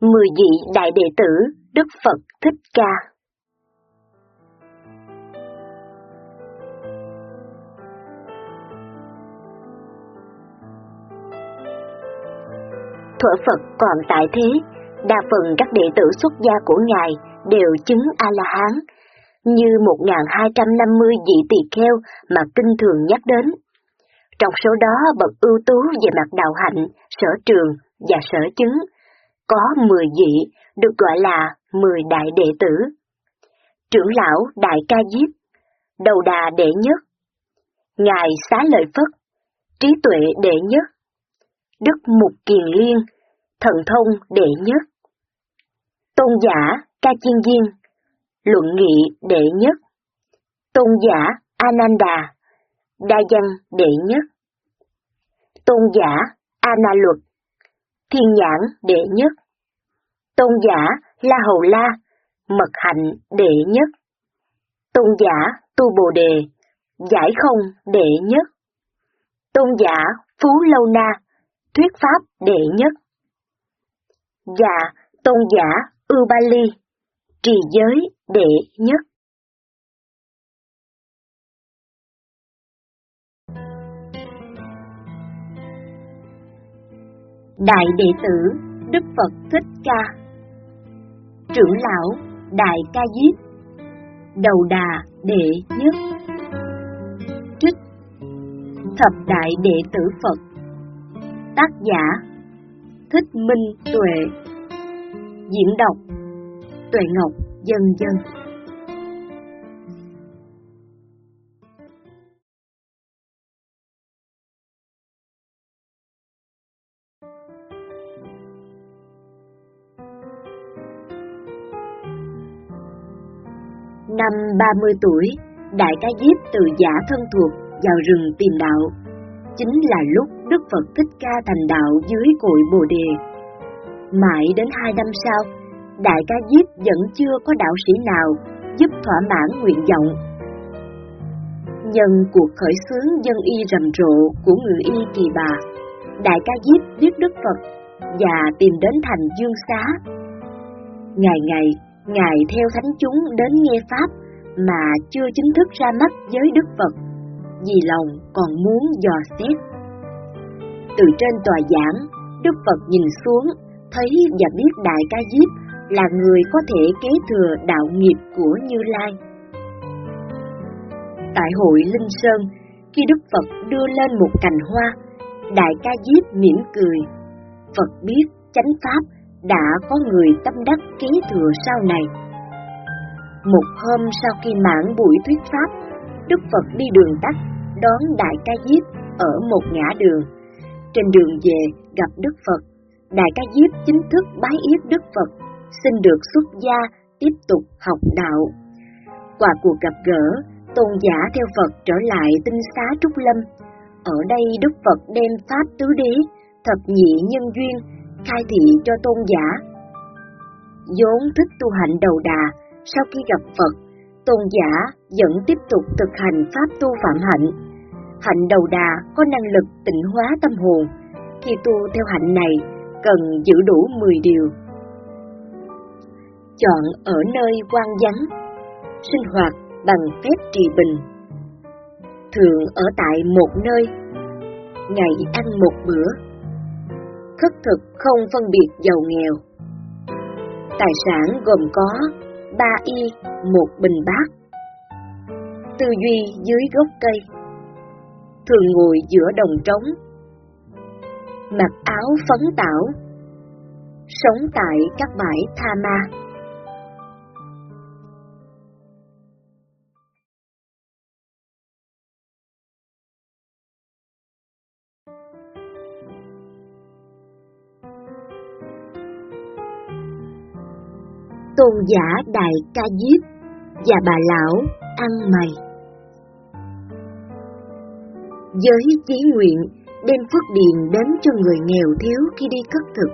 Mười vị đại đệ tử Đức Phật Thích Ca Thuở Phật còn tại thế, đa phần các đệ tử xuất gia của Ngài đều chứng A-la-hán, như 1.250 vị tỳ kheo mà kinh thường nhắc đến. Trong số đó bậc ưu tú về mặt đạo hạnh, sở trường và sở chứng, có 10 vị được gọi là 10 đại đệ tử. Trưởng lão Đại Ca Diếp, đầu đà đệ nhất, Ngài Xá Lợi Phất, trí tuệ đệ nhất, Đức Mục Kiền Liên, thần thông đệ nhất, Tôn giả Ca Chiên Viên, luận nghị đệ nhất, Tôn giả Ananda, đa văn đệ nhất, Tôn giả Ana Luật, thiên nhãn đệ nhất, tôn giả La Hầu La, mật hạnh đệ nhất, tôn giả Tu Bồ Đề, giải không đệ nhất, tôn giả Phú Lâu Na, thuyết pháp đệ nhất, và tôn giả Ưu Ba Ly, trì giới đệ nhất. Đại đệ tử, Đức Phật Thích Ca. Trưởng lão, Đại Ca Diếp. Đầu Đà, Đệ Nhất. Trích, Thập Đại Đệ Tử Phật. Tác giả, Thích Minh Tuệ. Diễn đọc, Tuệ Ngọc Dân Dân. Năm 30 tuổi, Đại Ca Diếp từ giả thân thuộc vào rừng tìm đạo. Chính là lúc Đức Phật Thích Ca thành đạo dưới cội Bồ Đề. Mãi đến hai năm sau, Đại Ca Diếp vẫn chưa có đạo sĩ nào giúp thỏa mãn nguyện vọng. Nhân cuộc khởi xướng dân y rầm rộ của người y kỳ bà, Đại Ca Diếp biết Đức Phật và tìm đến thành Dương Xá. Ngày ngày, Ngài theo thánh chúng đến nghe Pháp mà chưa chính thức ra mắt với Đức Phật, vì lòng còn muốn dò xét. Từ trên tòa giảng, Đức Phật nhìn xuống, thấy và biết Đại Ca Diếp là người có thể kế thừa đạo nghiệp của Như Lai. Tại hội Linh Sơn, khi Đức Phật đưa lên một cành hoa, Đại Ca Diếp mỉm cười. Phật biết chánh Pháp đã có người tâm đắc kế thừa sau này. Một hôm sau khi mãn buổi thuyết pháp, Đức Phật đi đường tắt, đón Đại Ca Diếp ở một ngã đường. Trên đường về gặp Đức Phật, Đại Ca Diếp chính thức bái yết Đức Phật, xin được xuất gia tiếp tục học đạo. Qua cuộc gặp gỡ, tôn giả theo Phật trở lại tinh xá Trúc Lâm. Ở đây Đức Phật đem Pháp Tứ Đế, thập nhị nhân duyên, khai thị cho tôn giả. vốn thích tu hạnh đầu đà, sau khi gặp Phật, tôn giả vẫn tiếp tục thực hành pháp tu phạm hạnh. Hạnh đầu đà có năng lực tịnh hóa tâm hồn. Khi tu theo hạnh này, cần giữ đủ 10 điều. Chọn ở nơi quan vắng, sinh hoạt bằng phép trì bình. Thường ở tại một nơi, ngày ăn một bữa, khất thực không phân biệt giàu nghèo. Tài sản gồm có ba y, một bình bát. Tư duy dưới gốc cây. Thường ngồi giữa đồng trống. Mặc áo phấn tảo. Sống tại các bãi tha ma. Tôn giả Đại Ca Diếp và bà lão ăn mày. Với chí nguyện đem phước điền đến cho người nghèo thiếu khi đi cất thực,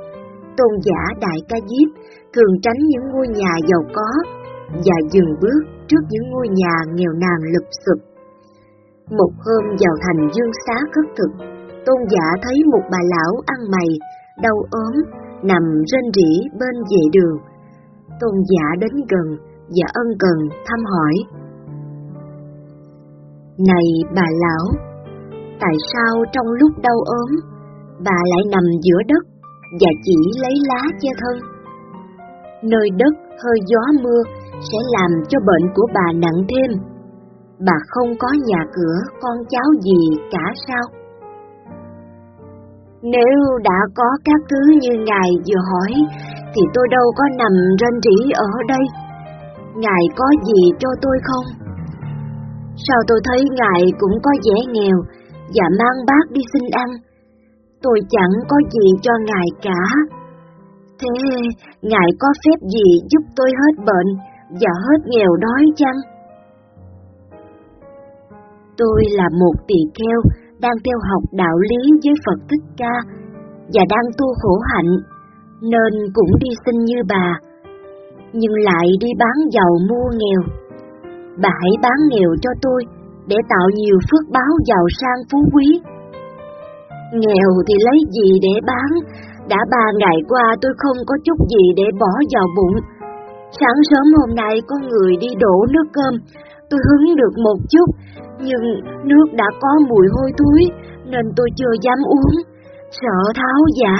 tôn giả Đại Ca Diếp thường tránh những ngôi nhà giàu có và dừng bước trước những ngôi nhà nghèo nàn lụp sụp. Một hôm vào thành dương xá cất thực, tôn giả thấy một bà lão ăn mày, đau ốm, nằm rên rỉ bên vệ đường. Tôn giả đến gần và ân cần thăm hỏi. Này bà lão, tại sao trong lúc đau ốm, bà lại nằm giữa đất và chỉ lấy lá che thân? Nơi đất hơi gió mưa sẽ làm cho bệnh của bà nặng thêm. Bà không có nhà cửa, con cháu gì cả sao? Nếu đã có các thứ như ngài vừa hỏi, thì tôi đâu có nằm rên rỉ ở đây. Ngài có gì cho tôi không? Sao tôi thấy ngài cũng có vẻ nghèo và mang bát đi xin ăn? Tôi chẳng có gì cho ngài cả. Thế ngài có phép gì giúp tôi hết bệnh và hết nghèo đói chăng? Tôi là một tỳ kheo đang theo học đạo lý với Phật Thích Ca và đang tu khổ hạnh, nên cũng đi xin như bà, nhưng lại đi bán giàu mua nghèo. Bà hãy bán nghèo cho tôi để tạo nhiều phước báo giàu sang phú quý. Nghèo thì lấy gì để bán, đã ba ngày qua tôi không có chút gì để bỏ vào bụng. Sáng sớm hôm nay có người đi đổ nước cơm, tôi hứng được một chút, nhưng nước đã có mùi hôi thối nên tôi chưa dám uống, sợ tháo dạ.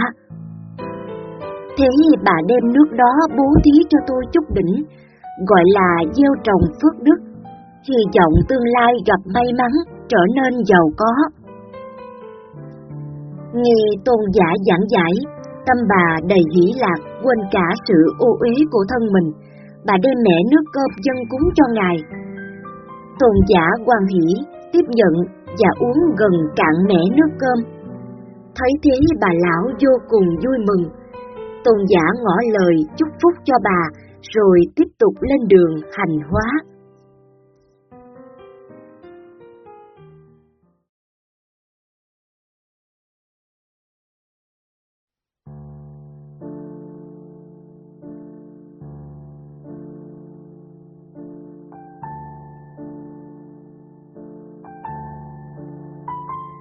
Thế bà đem nước đó bố thí cho tôi chút đỉnh, gọi là gieo trồng phước đức, hy vọng tương lai gặp may mắn, trở nên giàu có. Nghe tôn giả giảng giải, tâm bà đầy hỷ lạc, quên cả sự ô uế của thân mình, bà đem mẹ nước cơm dân cúng cho ngài. Tôn giả quan hỷ, tiếp nhận và uống gần cạn mẻ nước cơm. Thấy thế bà lão vô cùng vui mừng. Tôn giả ngỏ lời chúc phúc cho bà, rồi tiếp tục lên đường hành hóa.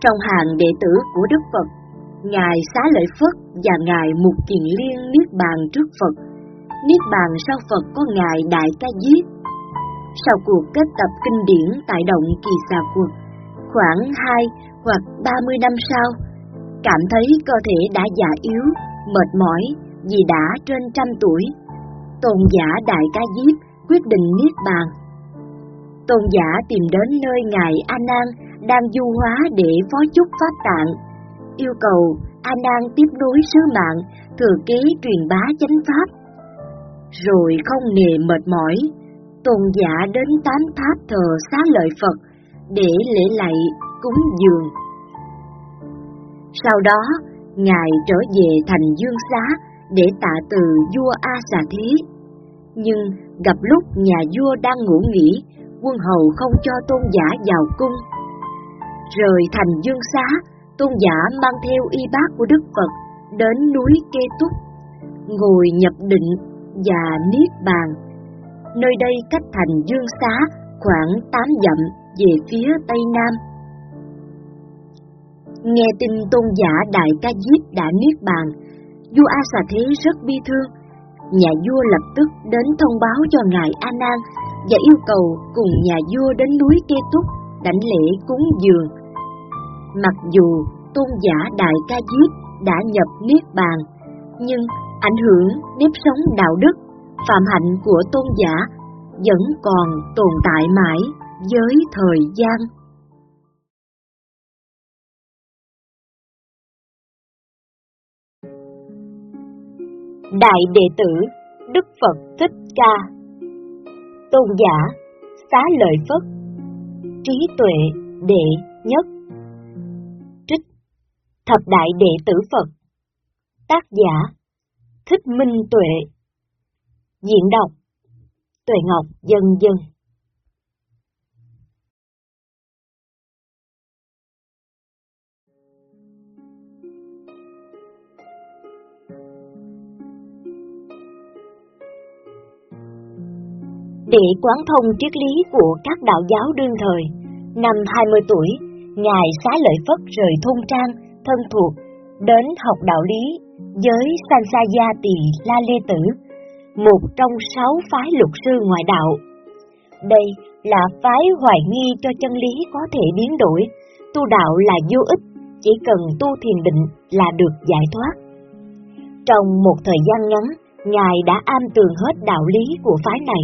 Trong hàng đệ tử của Đức Phật, Ngài Xá Lợi Phất và Ngài Mục Kiền Liên Niết Bàn trước Phật, Niết Bàn sau Phật có Ngài Đại Ca Diếp. Sau cuộc kết tập kinh điển tại động Kỳ Xà Quật, khoảng 2 hoặc 30 năm sau, cảm thấy cơ thể đã già yếu, mệt mỏi vì đã trên trăm tuổi. Tôn giả Đại Ca Diếp quyết định Niết Bàn. Tôn giả tìm đến nơi Ngài A Nan đang du hóa để phó chúc pháp tạng, yêu cầu A Nan tiếp nối sứ mạng thừa kế truyền bá chánh pháp. Rồi không nề mệt mỏi, tôn giả đến tám tháp thờ xá lợi Phật để lễ lạy cúng dường. Sau đó, Ngài trở về thành Dương Xá để tạ từ vua A Xà Thế. Nhưng gặp lúc nhà vua đang ngủ nghỉ, quân hầu không cho tôn giả vào cung rời thành dương xá, tôn giả mang theo y bác của Đức Phật đến núi Kê Túc, ngồi nhập định và niết bàn. Nơi đây cách thành dương xá khoảng 8 dặm về phía tây nam. Nghe tin tôn giả Đại Ca Diếp đã niết bàn, vua A Xà Thế rất bi thương. Nhà vua lập tức đến thông báo cho ngài A Nan và yêu cầu cùng nhà vua đến núi Kê Túc đảnh lễ cúng dường Mặc dù tôn giả Đại Ca Diếp đã nhập Niết Bàn, nhưng ảnh hưởng nếp sống đạo đức, phạm hạnh của tôn giả vẫn còn tồn tại mãi với thời gian. Đại đệ tử Đức Phật Thích Ca Tôn giả Xá Lợi Phất Trí tuệ đệ nhất Thập Đại Đệ Tử Phật. Tác giả Thích Minh Tuệ. Diễn đọc Tuệ Ngọc Dân Dân. Để quán thông triết lý của các đạo giáo đương thời, năm 20 tuổi, Ngài xá lợi Phất rời thôn trang thân thuộc, đến học đạo lý với Sansaya Tỳ La Lê Tử, một trong sáu phái luật sư ngoại đạo. Đây là phái hoài nghi cho chân lý có thể biến đổi, tu đạo là vô ích, chỉ cần tu thiền định là được giải thoát. Trong một thời gian ngắn, Ngài đã am tường hết đạo lý của phái này,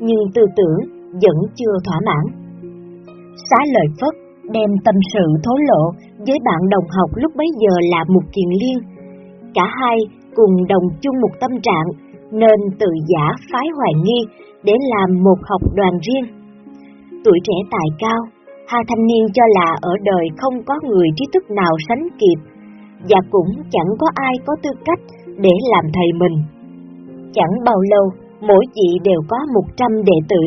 nhưng tư tưởng vẫn chưa thỏa mãn. Xá lợi Phất đem tâm sự thố lộ với bạn đồng học lúc bấy giờ là một Kiền Liên. Cả hai cùng đồng chung một tâm trạng nên tự giả phái hoài nghi để làm một học đoàn riêng. Tuổi trẻ tài cao, hai thanh niên cho là ở đời không có người trí thức nào sánh kịp, và cũng chẳng có ai có tư cách để làm thầy mình. Chẳng bao lâu, mỗi vị đều có một trăm đệ tử.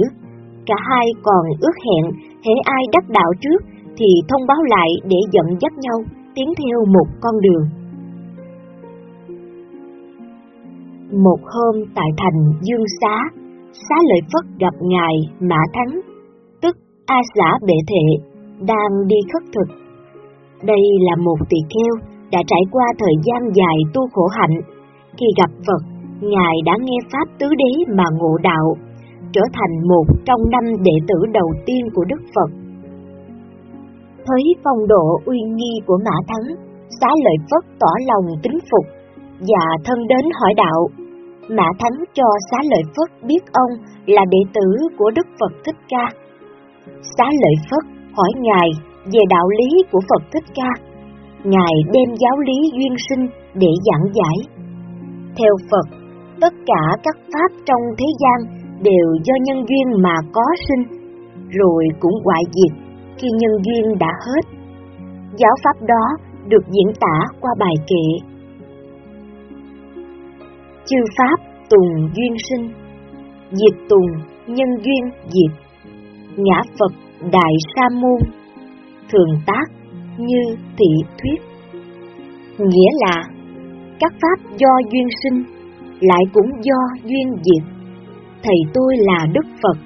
Cả hai còn ước hẹn, hễ ai đắc đạo trước thì thông báo lại để dẫn dắt nhau tiến theo một con đường. Một hôm tại thành Dương Xá, Xá Lợi Phất gặp Ngài Mã Thắng, tức A Xã Bệ Thệ, đang đi khất thực. Đây là một tỳ kheo đã trải qua thời gian dài tu khổ hạnh. Khi gặp Phật, Ngài đã nghe Pháp Tứ Đế mà ngộ đạo, trở thành một trong năm đệ tử đầu tiên của Đức Phật. Thấy phong độ uy nghi của Mã Thắng, xá lợi Phất tỏ lòng kính phục và thân đến hỏi đạo. Mã Thắng cho xá lợi Phất biết ông là đệ tử của Đức Phật Thích Ca. Xá lợi Phất hỏi Ngài về đạo lý của Phật Thích Ca. Ngài đem giáo lý duyên sinh để giảng giải. Theo Phật, tất cả các pháp trong thế gian đều do nhân duyên mà có sinh, rồi cũng hoại diệt khi nhân duyên đã hết. Giáo pháp đó được diễn tả qua bài kệ. Chư pháp tùng duyên sinh, diệt tùng nhân duyên diệt, ngã Phật đại sa môn, thường tác như thị thuyết. Nghĩa là các pháp do duyên sinh, lại cũng do duyên diệt. Thầy tôi là Đức Phật,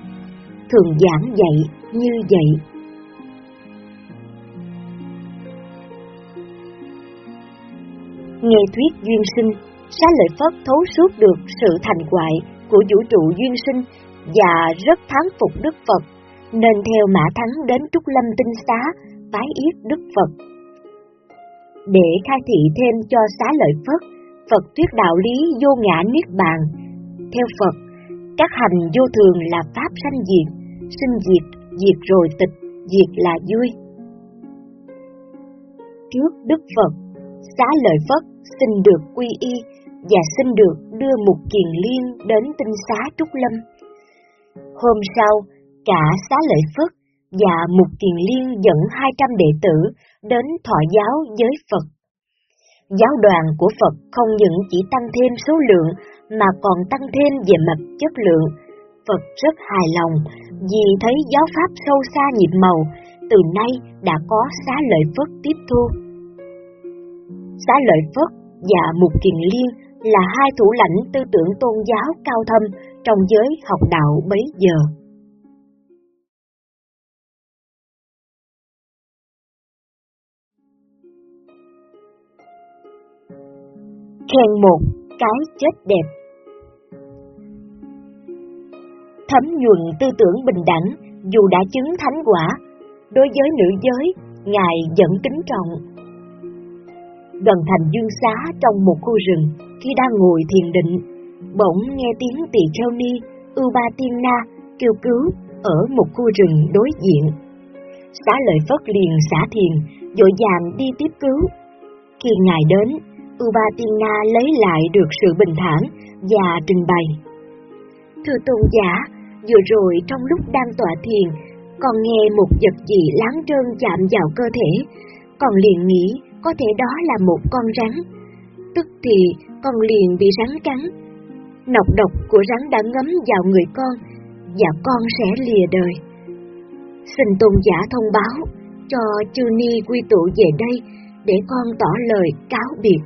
thường giảng dạy như vậy. Nghe thuyết duyên sinh, Xá lợi Phất thấu suốt được sự thành hoại của vũ trụ duyên sinh và rất thán phục Đức Phật, nên theo Mã Thắng đến Trúc Lâm Tinh Xá, bái yết Đức Phật. Để khai thị thêm cho Xá lợi Phất, Phật thuyết đạo lý vô ngã niết bàn. Theo Phật, các hành vô thường là pháp sanh diệt, sinh diệt, diệt rồi tịch, diệt là vui. Trước Đức Phật, Xá lợi Phất xin được quy y và xin được đưa một kiền liên đến tinh xá Trúc Lâm. Hôm sau, cả xá lợi Phất và một kiền liên dẫn 200 đệ tử đến thọ giáo với Phật. Giáo đoàn của Phật không những chỉ tăng thêm số lượng mà còn tăng thêm về mặt chất lượng. Phật rất hài lòng vì thấy giáo pháp sâu xa nhịp màu, từ nay đã có xá lợi Phất tiếp thu xã lợi Phất và Mục Kiền Liên là hai thủ lãnh tư tưởng tôn giáo cao thâm trong giới học đạo bấy giờ. Khen một cái chết đẹp Thấm nhuận tư tưởng bình đẳng dù đã chứng thánh quả, đối với nữ giới, Ngài vẫn kính trọng gần thành dương xá trong một khu rừng, khi đang ngồi thiền định, bỗng nghe tiếng tỳ kheo ni, ưu ba tiên na, kêu cứu ở một khu rừng đối diện. Xá lợi Phất liền xả thiền, dội dàng đi tiếp cứu. Khi ngài đến, ưu ba tiên na lấy lại được sự bình thản và trình bày. Thưa tôn giả, vừa rồi trong lúc đang tọa thiền, còn nghe một vật gì láng trơn chạm vào cơ thể, còn liền nghĩ có thể đó là một con rắn. Tức thì con liền bị rắn cắn. Nọc độc của rắn đã ngấm vào người con, và con sẽ lìa đời. Xin tôn giả thông báo cho chư ni quy tụ về đây để con tỏ lời cáo biệt.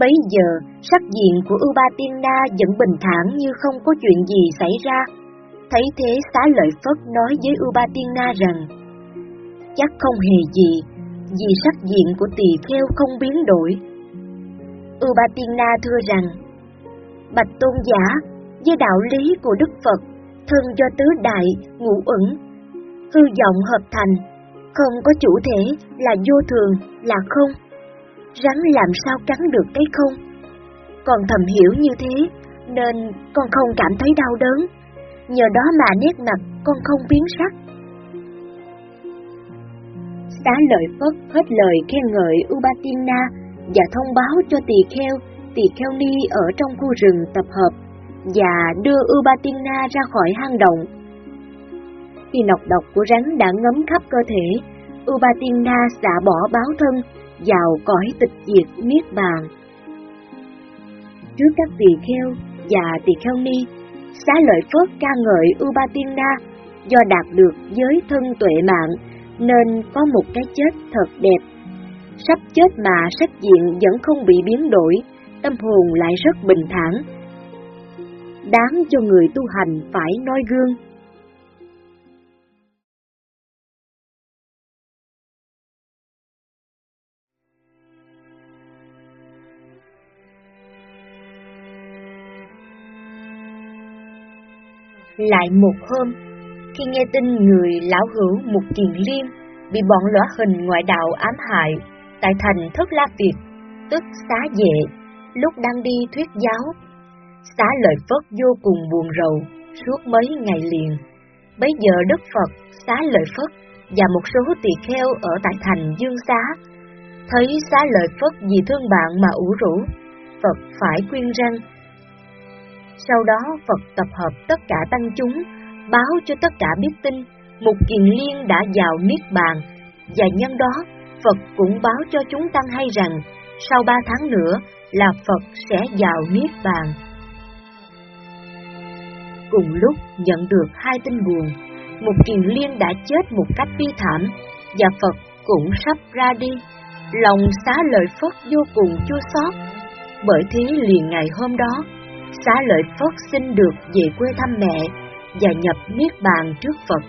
Bấy giờ, sắc diện của Ưu Tiên Na vẫn bình thản như không có chuyện gì xảy ra. Thấy thế xá lợi Phất nói với Ưu Tiên Na rằng, chắc không hề gì, vì sắc diện của tỳ kheo không biến đổi. Ubatina thưa rằng, Bạch Tôn giả, với đạo lý của Đức Phật, thân do tứ đại, ngũ ẩn hư vọng hợp thành, không có chủ thể là vô thường, là không. Rắn làm sao cắn được cái không? Còn thầm hiểu như thế, nên con không cảm thấy đau đớn. Nhờ đó mà nét mặt con không biến sắc. Xá lợi Phất hết lời khen ngợi Ubatina và thông báo cho tỳ kheo, tỳ kheo ni ở trong khu rừng tập hợp và đưa Ubatina ra khỏi hang động. Khi nọc độc của rắn đã ngấm khắp cơ thể, Ubatina xả bỏ báo thân vào cõi tịch diệt niết bàn. Trước các tỳ kheo và tỳ kheo ni, xá lợi phất ca ngợi Ubatina do đạt được giới thân tuệ mạng nên có một cái chết thật đẹp. Sắp chết mà sắc diện vẫn không bị biến đổi, tâm hồn lại rất bình thản. Đáng cho người tu hành phải noi gương. Lại một hôm, khi nghe tin người lão hữu Mục Kiền Liên bị bọn lõa hình ngoại đạo ám hại tại thành Thất La Việt, tức xá vệ, lúc đang đi thuyết giáo. Xá lợi Phất vô cùng buồn rầu suốt mấy ngày liền. Bấy giờ Đức Phật, xá lợi Phất và một số tỳ kheo ở tại thành Dương Xá, thấy xá lợi Phất vì thương bạn mà ủ rũ, Phật phải khuyên răng. Sau đó Phật tập hợp tất cả tăng chúng báo cho tất cả biết tin, một kiền liên đã vào Niết Bàn, và nhân đó, Phật cũng báo cho chúng tăng hay rằng, sau ba tháng nữa là Phật sẽ vào Niết Bàn. Cùng lúc nhận được hai tin buồn, một kiền liên đã chết một cách bi thảm, và Phật cũng sắp ra đi. Lòng xá lợi Phất vô cùng chua xót, bởi thế liền ngày hôm đó, xá lợi Phất xin được về quê thăm mẹ và nhập Niết Bàn trước Phật.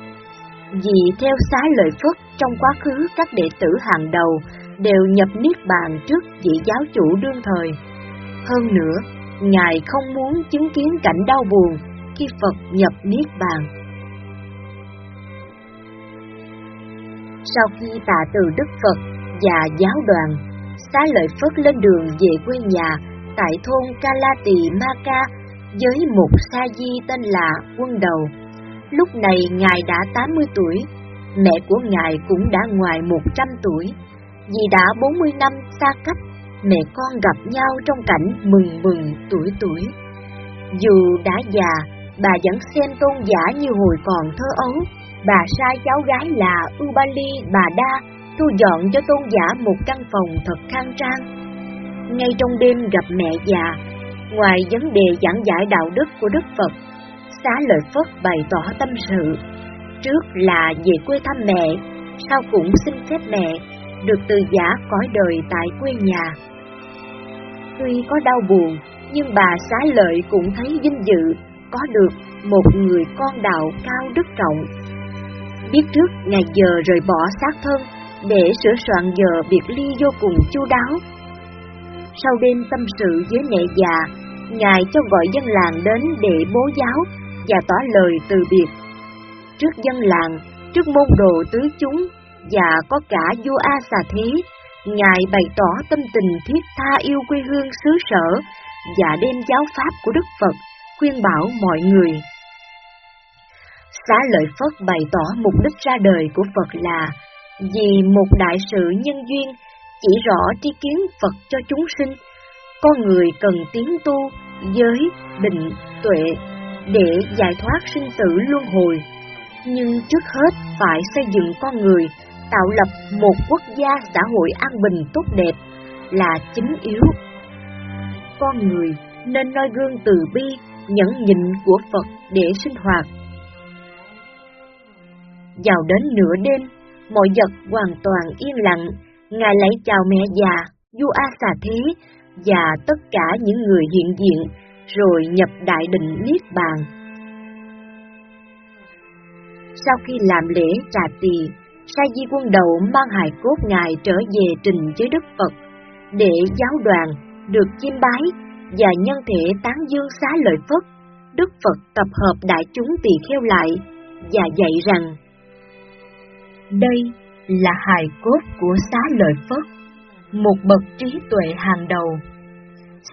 Vì theo xá lợi Phất trong quá khứ các đệ tử hàng đầu đều nhập Niết Bàn trước vị giáo chủ đương thời. Hơn nữa, Ngài không muốn chứng kiến cảnh đau buồn khi Phật nhập Niết Bàn. Sau khi tạ từ Đức Phật và giáo đoàn, xá lợi Phất lên đường về quê nhà tại thôn Kalati Maka với một sa di tên là Quân Đầu. Lúc này Ngài đã 80 tuổi, mẹ của Ngài cũng đã ngoài 100 tuổi. Vì đã 40 năm xa cách, mẹ con gặp nhau trong cảnh mừng mừng tuổi tuổi. Dù đã già, bà vẫn xem tôn giả như hồi còn thơ ấu. Bà sai cháu gái là Ubali Bà Đa thu dọn cho tôn giả một căn phòng thật khang trang. Ngay trong đêm gặp mẹ già, Ngoài vấn đề giảng giải đạo đức của Đức Phật, xá lợi Phất bày tỏ tâm sự. Trước là về quê thăm mẹ, sau cũng xin phép mẹ được từ giả cõi đời tại quê nhà. Tuy có đau buồn, nhưng bà xá lợi cũng thấy vinh dự có được một người con đạo cao đức trọng. Biết trước ngày giờ rời bỏ xác thân để sửa soạn giờ biệt ly vô cùng chu đáo sau đêm tâm sự với mẹ già, Ngài cho gọi dân làng đến để bố giáo và tỏ lời từ biệt. Trước dân làng, trước môn đồ tứ chúng và có cả vua A Xà Thí, Ngài bày tỏ tâm tình thiết tha yêu quê hương xứ sở và đem giáo pháp của Đức Phật khuyên bảo mọi người. Xá lợi Phất bày tỏ mục đích ra đời của Phật là vì một đại sự nhân duyên chỉ rõ tri kiến Phật cho chúng sinh, con người cần tiến tu, giới, định, tuệ để giải thoát sinh tử luân hồi. Nhưng trước hết phải xây dựng con người, tạo lập một quốc gia xã hội an bình tốt đẹp là chính yếu. Con người nên noi gương từ bi, nhẫn nhịn của Phật để sinh hoạt. Vào đến nửa đêm, mọi vật hoàn toàn yên lặng, Ngài lấy chào mẹ già, vua A Xà Thế và tất cả những người hiện diện, rồi nhập đại định Niết Bàn. Sau khi làm lễ trà tỳ, Sa Di quân đầu mang hài cốt Ngài trở về trình với Đức Phật, để giáo đoàn được chiêm bái và nhân thể tán dương xá lợi Phất. Đức Phật tập hợp đại chúng tỳ kheo lại và dạy rằng Đây là hài cốt của xá lợi Phất, một bậc trí tuệ hàng đầu.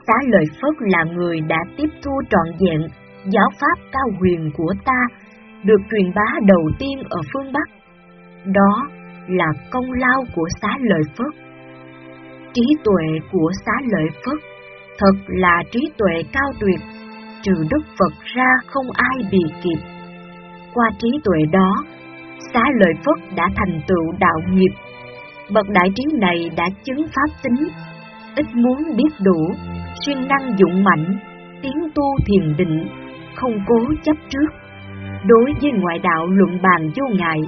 Xá lợi Phất là người đã tiếp thu trọn vẹn giáo pháp cao huyền của ta, được truyền bá đầu tiên ở phương Bắc. Đó là công lao của xá lợi Phất. Trí tuệ của xá lợi Phất thật là trí tuệ cao tuyệt, trừ Đức Phật ra không ai bị kịp. Qua trí tuệ đó, xá lợi Phất đã thành tựu đạo nghiệp. Bậc đại trí này đã chứng pháp tính, ít muốn biết đủ, siêng năng dụng mạnh, tiến tu thiền định, không cố chấp trước. Đối với ngoại đạo luận bàn vô ngại,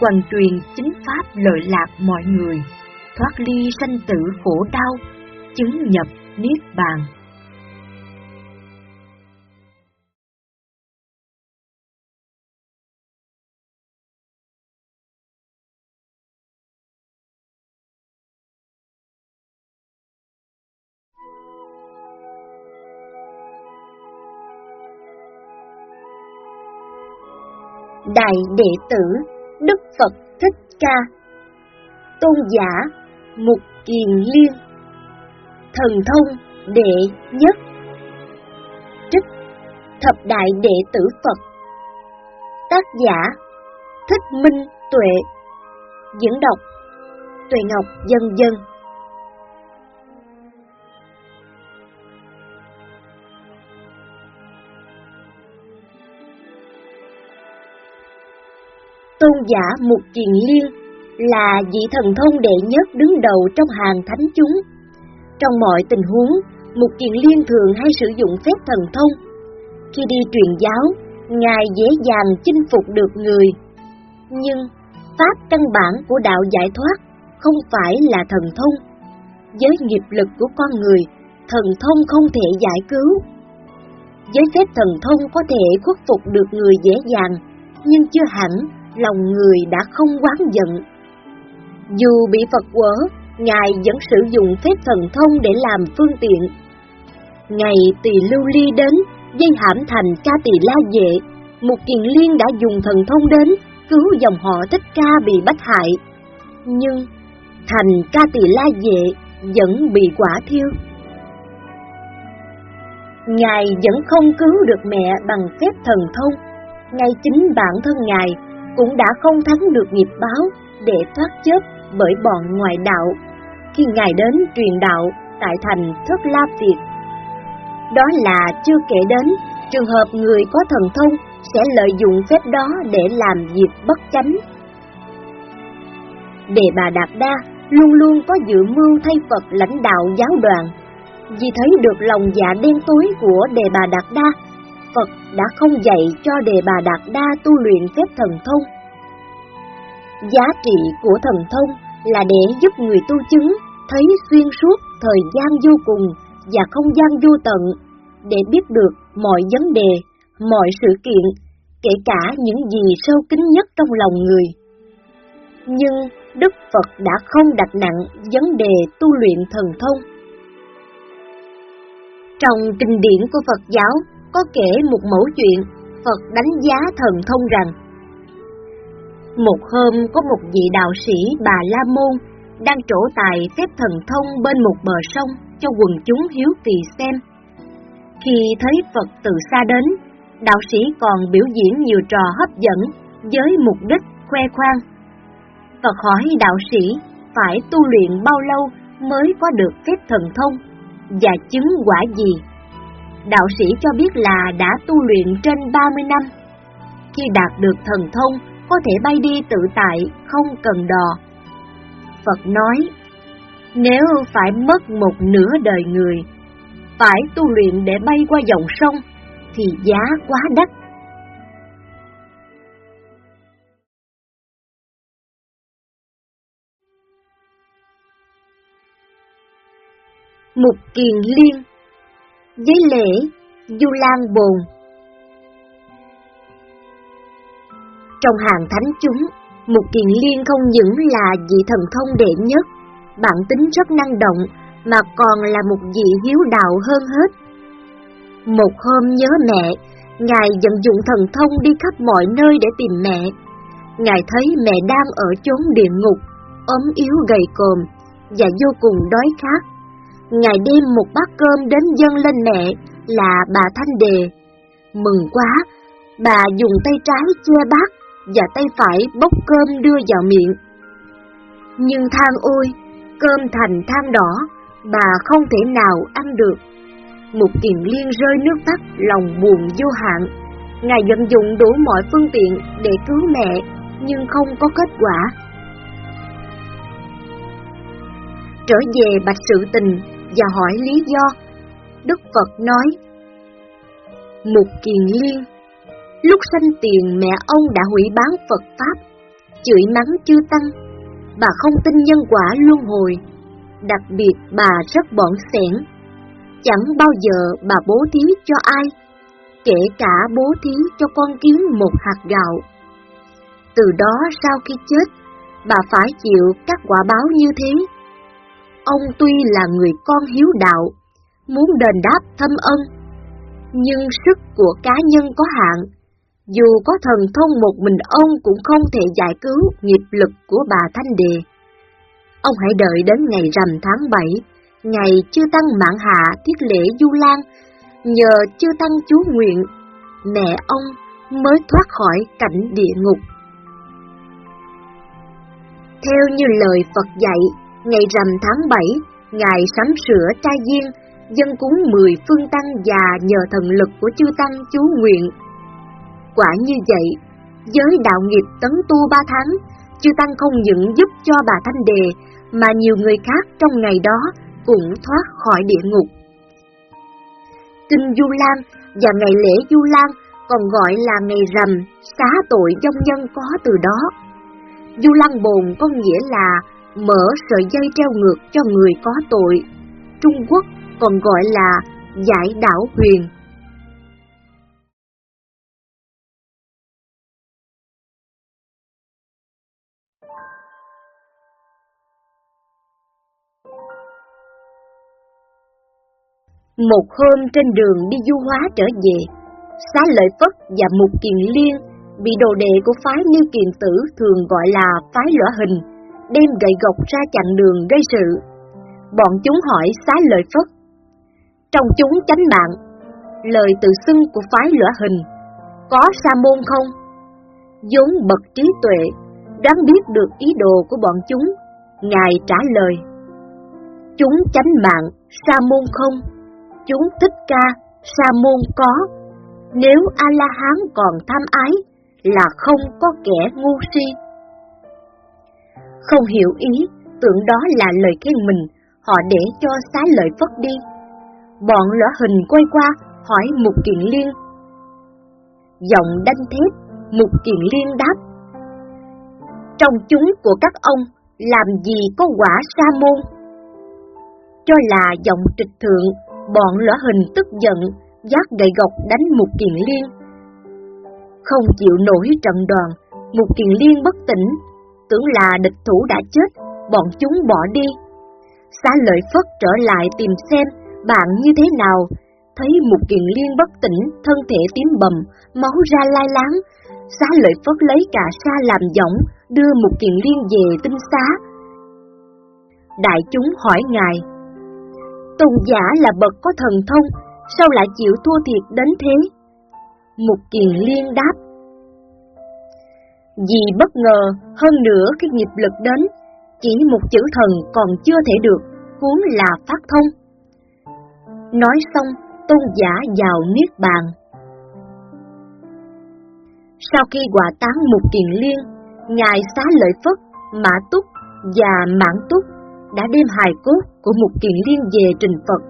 hoàn truyền chính pháp lợi lạc mọi người, thoát ly sanh tử khổ đau, chứng nhập niết bàn. Đại đệ tử, Đức Phật Thích Ca. Tôn giả Mục Kiền Liên. Thần thông đệ nhất. Trích Thập Đại Đệ Tử Phật. Tác giả Thích Minh Tuệ. Diễn đọc Tuệ Ngọc Dân Dân. Giả Mục Kiền Liên là vị thần thông đệ nhất đứng đầu trong hàng thánh chúng. Trong mọi tình huống, Mục Kiền Liên thường hay sử dụng phép thần thông. Khi đi truyền giáo, Ngài dễ dàng chinh phục được người. Nhưng, pháp căn bản của đạo giải thoát không phải là thần thông. Với nghiệp lực của con người, thần thông không thể giải cứu. Với phép thần thông có thể khuất phục được người dễ dàng, nhưng chưa hẳn lòng người đã không quán giận. Dù bị Phật quở, Ngài vẫn sử dụng phép thần thông để làm phương tiện. Ngày tỳ lưu ly đến, dây hãm thành ca tỳ la vệ, một kiền liên đã dùng thần thông đến, cứu dòng họ thích ca bị bách hại. Nhưng, thành ca tỳ la vệ vẫn bị quả thiêu. Ngài vẫn không cứu được mẹ bằng phép thần thông, ngay chính bản thân Ngài cũng đã không thắng được nghiệp báo để thoát chết bởi bọn ngoại đạo khi Ngài đến truyền đạo tại thành Thất La Việt. Đó là chưa kể đến trường hợp người có thần thông sẽ lợi dụng phép đó để làm việc bất chánh. Đề bà Đạt Đa luôn luôn có dự mưu thay Phật lãnh đạo giáo đoàn. Vì thấy được lòng dạ đen tối của Đề bà Đạt Đa, Phật đã không dạy cho Đề bà Đạt Đa tu luyện phép thần thông Giá trị của thần thông là để giúp người tu chứng thấy xuyên suốt thời gian vô cùng và không gian vô tận, để biết được mọi vấn đề, mọi sự kiện, kể cả những gì sâu kín nhất trong lòng người. Nhưng Đức Phật đã không đặt nặng vấn đề tu luyện thần thông. Trong kinh điển của Phật giáo có kể một mẫu chuyện Phật đánh giá thần thông rằng một hôm có một vị đạo sĩ bà La Môn đang trổ tài phép thần thông bên một bờ sông cho quần chúng hiếu kỳ xem. Khi thấy Phật từ xa đến, đạo sĩ còn biểu diễn nhiều trò hấp dẫn với mục đích khoe khoang. Phật hỏi đạo sĩ phải tu luyện bao lâu mới có được phép thần thông và chứng quả gì. Đạo sĩ cho biết là đã tu luyện trên 30 năm. Khi đạt được thần thông, có thể bay đi tự tại, không cần đò. Phật nói, nếu phải mất một nửa đời người, phải tu luyện để bay qua dòng sông, thì giá quá đắt. Mục Kiền Liên với lễ Du Lan Bồn Trong hàng thánh chúng, Mục Kiền Liên không những là vị thần thông đệ nhất, bản tính rất năng động, mà còn là một vị hiếu đạo hơn hết. Một hôm nhớ mẹ, Ngài vận dụng thần thông đi khắp mọi nơi để tìm mẹ. Ngài thấy mẹ đang ở chốn địa ngục, ốm yếu gầy còm và vô cùng đói khát ngày đêm một bát cơm đến dâng lên mẹ là bà Thanh Đề. Mừng quá, bà dùng tay trái che bát và tay phải bốc cơm đưa vào miệng. Nhưng than ôi, cơm thành than đỏ, bà không thể nào ăn được. Một kiền liên rơi nước mắt, lòng buồn vô hạn. Ngài vận dụng đủ mọi phương tiện để cứu mẹ, nhưng không có kết quả. Trở về bạch sự tình và hỏi lý do, Đức Phật nói, Một kiền liên, lúc sanh tiền mẹ ông đã hủy bán Phật Pháp, chửi mắng chư Tăng, bà không tin nhân quả luân hồi, đặc biệt bà rất bỏng sẻn chẳng bao giờ bà bố thí cho ai, kể cả bố thí cho con kiến một hạt gạo. Từ đó sau khi chết, bà phải chịu các quả báo như thế. Ông tuy là người con hiếu đạo, muốn đền đáp thâm ân, nhưng sức của cá nhân có hạn, dù có thần thông một mình ông cũng không thể giải cứu nghiệp lực của bà Thanh Đề. Ông hãy đợi đến ngày rằm tháng 7 ngày chư tăng mạng hạ thiết lễ du lan, nhờ chư tăng chú nguyện, mẹ ông mới thoát khỏi cảnh địa ngục. Theo như lời Phật dạy, ngày rằm tháng 7, Ngài sắm sửa trai duyên, dân cúng mười phương tăng và nhờ thần lực của chư tăng chú nguyện. Quả như vậy, giới đạo nghiệp tấn tu ba tháng, chư tăng không những giúp cho bà Thanh Đề, mà nhiều người khác trong ngày đó cũng thoát khỏi địa ngục. Kinh Du Lan và ngày lễ Du Lan còn gọi là ngày rằm, xá tội dông nhân có từ đó. Du Lan Bồn có nghĩa là mở sợi dây treo ngược cho người có tội. Trung Quốc còn gọi là giải đảo huyền. Một hôm trên đường đi du hóa trở về, Xá Lợi Phất và Mục Kiền Liên bị đồ đệ của phái Như Kiền Tử thường gọi là phái lõa hình, đem gậy gộc ra chặn đường gây sự. Bọn chúng hỏi Xá Lợi Phất. Trong chúng chánh mạng, lời tự xưng của phái lõa hình, có sa môn không? vốn bậc trí tuệ, đoán biết được ý đồ của bọn chúng, Ngài trả lời. Chúng chánh mạng, sa môn không? chúng thích ca, sa môn có. Nếu A-la-hán còn tham ái, là không có kẻ ngu si. Không hiểu ý, tưởng đó là lời khen mình, họ để cho xá lợi phất đi. Bọn lỡ hình quay qua, hỏi Mục Kiện Liên. Giọng đanh thép, Mục Kiện Liên đáp. Trong chúng của các ông, làm gì có quả sa môn? Cho là giọng trịch thượng, bọn lỡ hình tức giận, giác gậy gộc đánh Mục Kiền Liên. Không chịu nổi trận đoàn, Mục Kiền Liên bất tỉnh, tưởng là địch thủ đã chết, bọn chúng bỏ đi. Xá lợi Phất trở lại tìm xem bạn như thế nào, thấy một Kiền Liên bất tỉnh, thân thể tím bầm, máu ra lai láng. Xá lợi Phất lấy cả sa làm giọng, đưa một Kiền Liên về tinh xá. Đại chúng hỏi ngài, Tôn giả là bậc có thần thông, sao lại chịu thua thiệt đến thế? Mục Kiền Liên đáp. Vì bất ngờ, hơn nữa khi nghiệp lực đến, chỉ một chữ thần còn chưa thể được, cuốn là phát thông. Nói xong, tôn giả vào niết bàn. Sau khi quả tán Mục Kiền Liên, Ngài xá lợi Phất, Mã Túc và Mãn Túc đã đem hài cốt của một kiền liên về trình Phật.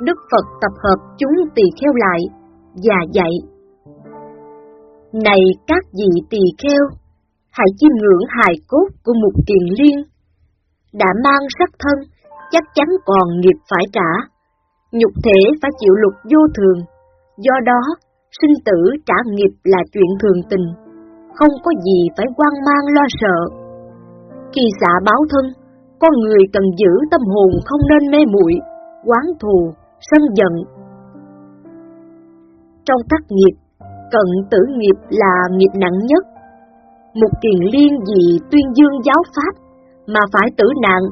Đức Phật tập hợp chúng tỳ kheo lại và dạy. Này các vị tỳ kheo, hãy chiêm ngưỡng hài cốt của một kiền liên. Đã mang sắc thân, chắc chắn còn nghiệp phải trả. Nhục thể phải chịu luật vô thường, do đó sinh tử trả nghiệp là chuyện thường tình. không có gì phải quan mang lo sợ. Khi xả báo thân, con người cần giữ tâm hồn không nên mê muội, quán thù, sân giận. Trong tác nghiệp, cận tử nghiệp là nghiệp nặng nhất. Một kiền liên vì tuyên dương giáo pháp mà phải tử nạn,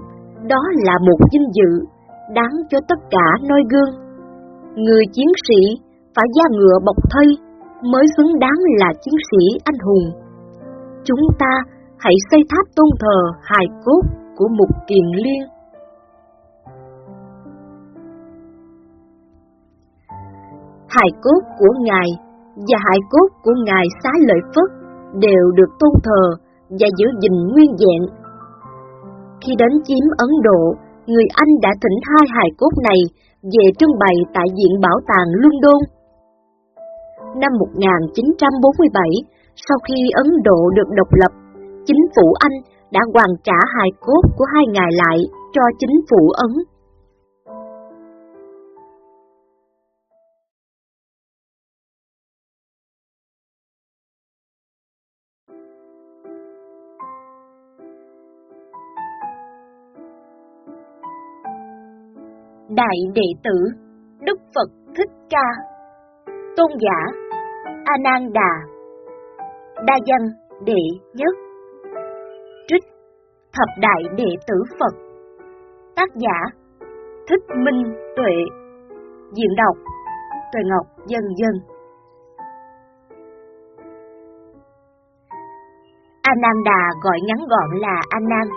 đó là một vinh dự đáng cho tất cả noi gương. Người chiến sĩ phải da ngựa bọc thây mới xứng đáng là chiến sĩ anh hùng. Chúng ta hãy xây tháp tôn thờ hài cốt của một kiền liên. Hài cốt của Ngài và hài cốt của Ngài Xá Lợi Phất đều được tôn thờ và giữ gìn nguyên vẹn. Khi đến chiếm Ấn Độ, người Anh đã thỉnh hai hài cốt này về trưng bày tại Viện Bảo tàng London. Năm 1947, sau khi Ấn Độ được độc lập, chính phủ Anh đã hoàn trả hài cốt của hai ngài lại cho chính phủ Ấn. Đại đệ tử Đức Phật Thích Ca. Tôn giả A Nan Đà Đa văn đệ nhất. Trích Thập Đại Đệ Tử Phật. Tác giả Thích Minh Tuệ. Diện đọc Tuệ Ngọc Dân Dân. Ananda gọi ngắn gọn là Anan,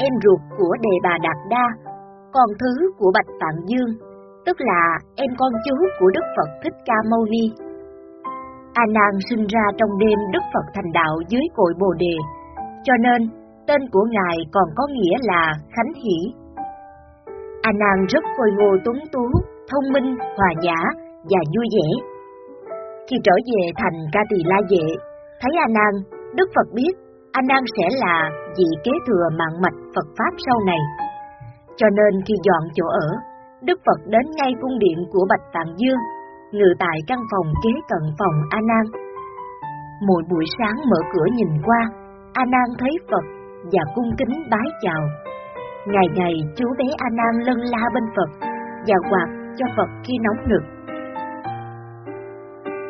em ruột của Đề Bà Đạt Đa, con thứ của Bạch Tạng Dương, tức là em con chú của Đức Phật Thích Ca Mâu Ni. A Nan sinh ra trong đêm Đức Phật thành đạo dưới cội Bồ đề, cho nên tên của ngài còn có nghĩa là Khánh Hỷ. A Nan rất khôi ngô tuấn tú, thông minh, hòa nhã và vui vẻ. Khi trở về thành Ca Tỳ La Vệ, thấy A Nan, Đức Phật biết A Nan sẽ là vị kế thừa mạng mạch Phật pháp sau này. Cho nên khi dọn chỗ ở, Đức Phật đến ngay cung điện của Bạch Tạng Dương ngự tại căn phòng kế cận phòng A Nan. Mỗi buổi sáng mở cửa nhìn qua, A Nan thấy Phật và cung kính bái chào. Ngày ngày chú bé A Nan lân la bên Phật và quạt cho Phật khi nóng nực.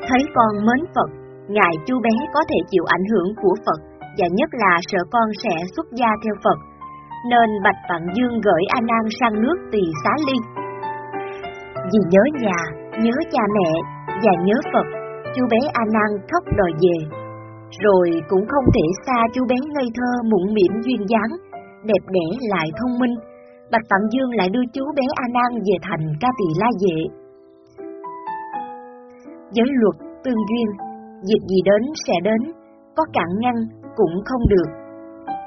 Thấy con mến Phật, ngài chú bé có thể chịu ảnh hưởng của Phật và nhất là sợ con sẽ xuất gia theo Phật, nên Bạch Vạn Dương gửi A Nan sang nước Tỳ Xá Ly. Vì nhớ nhà, nhớ cha mẹ và nhớ Phật, chú bé A Nan khóc đòi về. Rồi cũng không thể xa chú bé ngây thơ mụn mỉm duyên dáng, đẹp đẽ lại thông minh. Bạch Phạm Dương lại đưa chú bé A Nan về thành ca tỳ la vệ. Giới luật tương duyên, dịp gì đến sẽ đến, có cản ngăn cũng không được.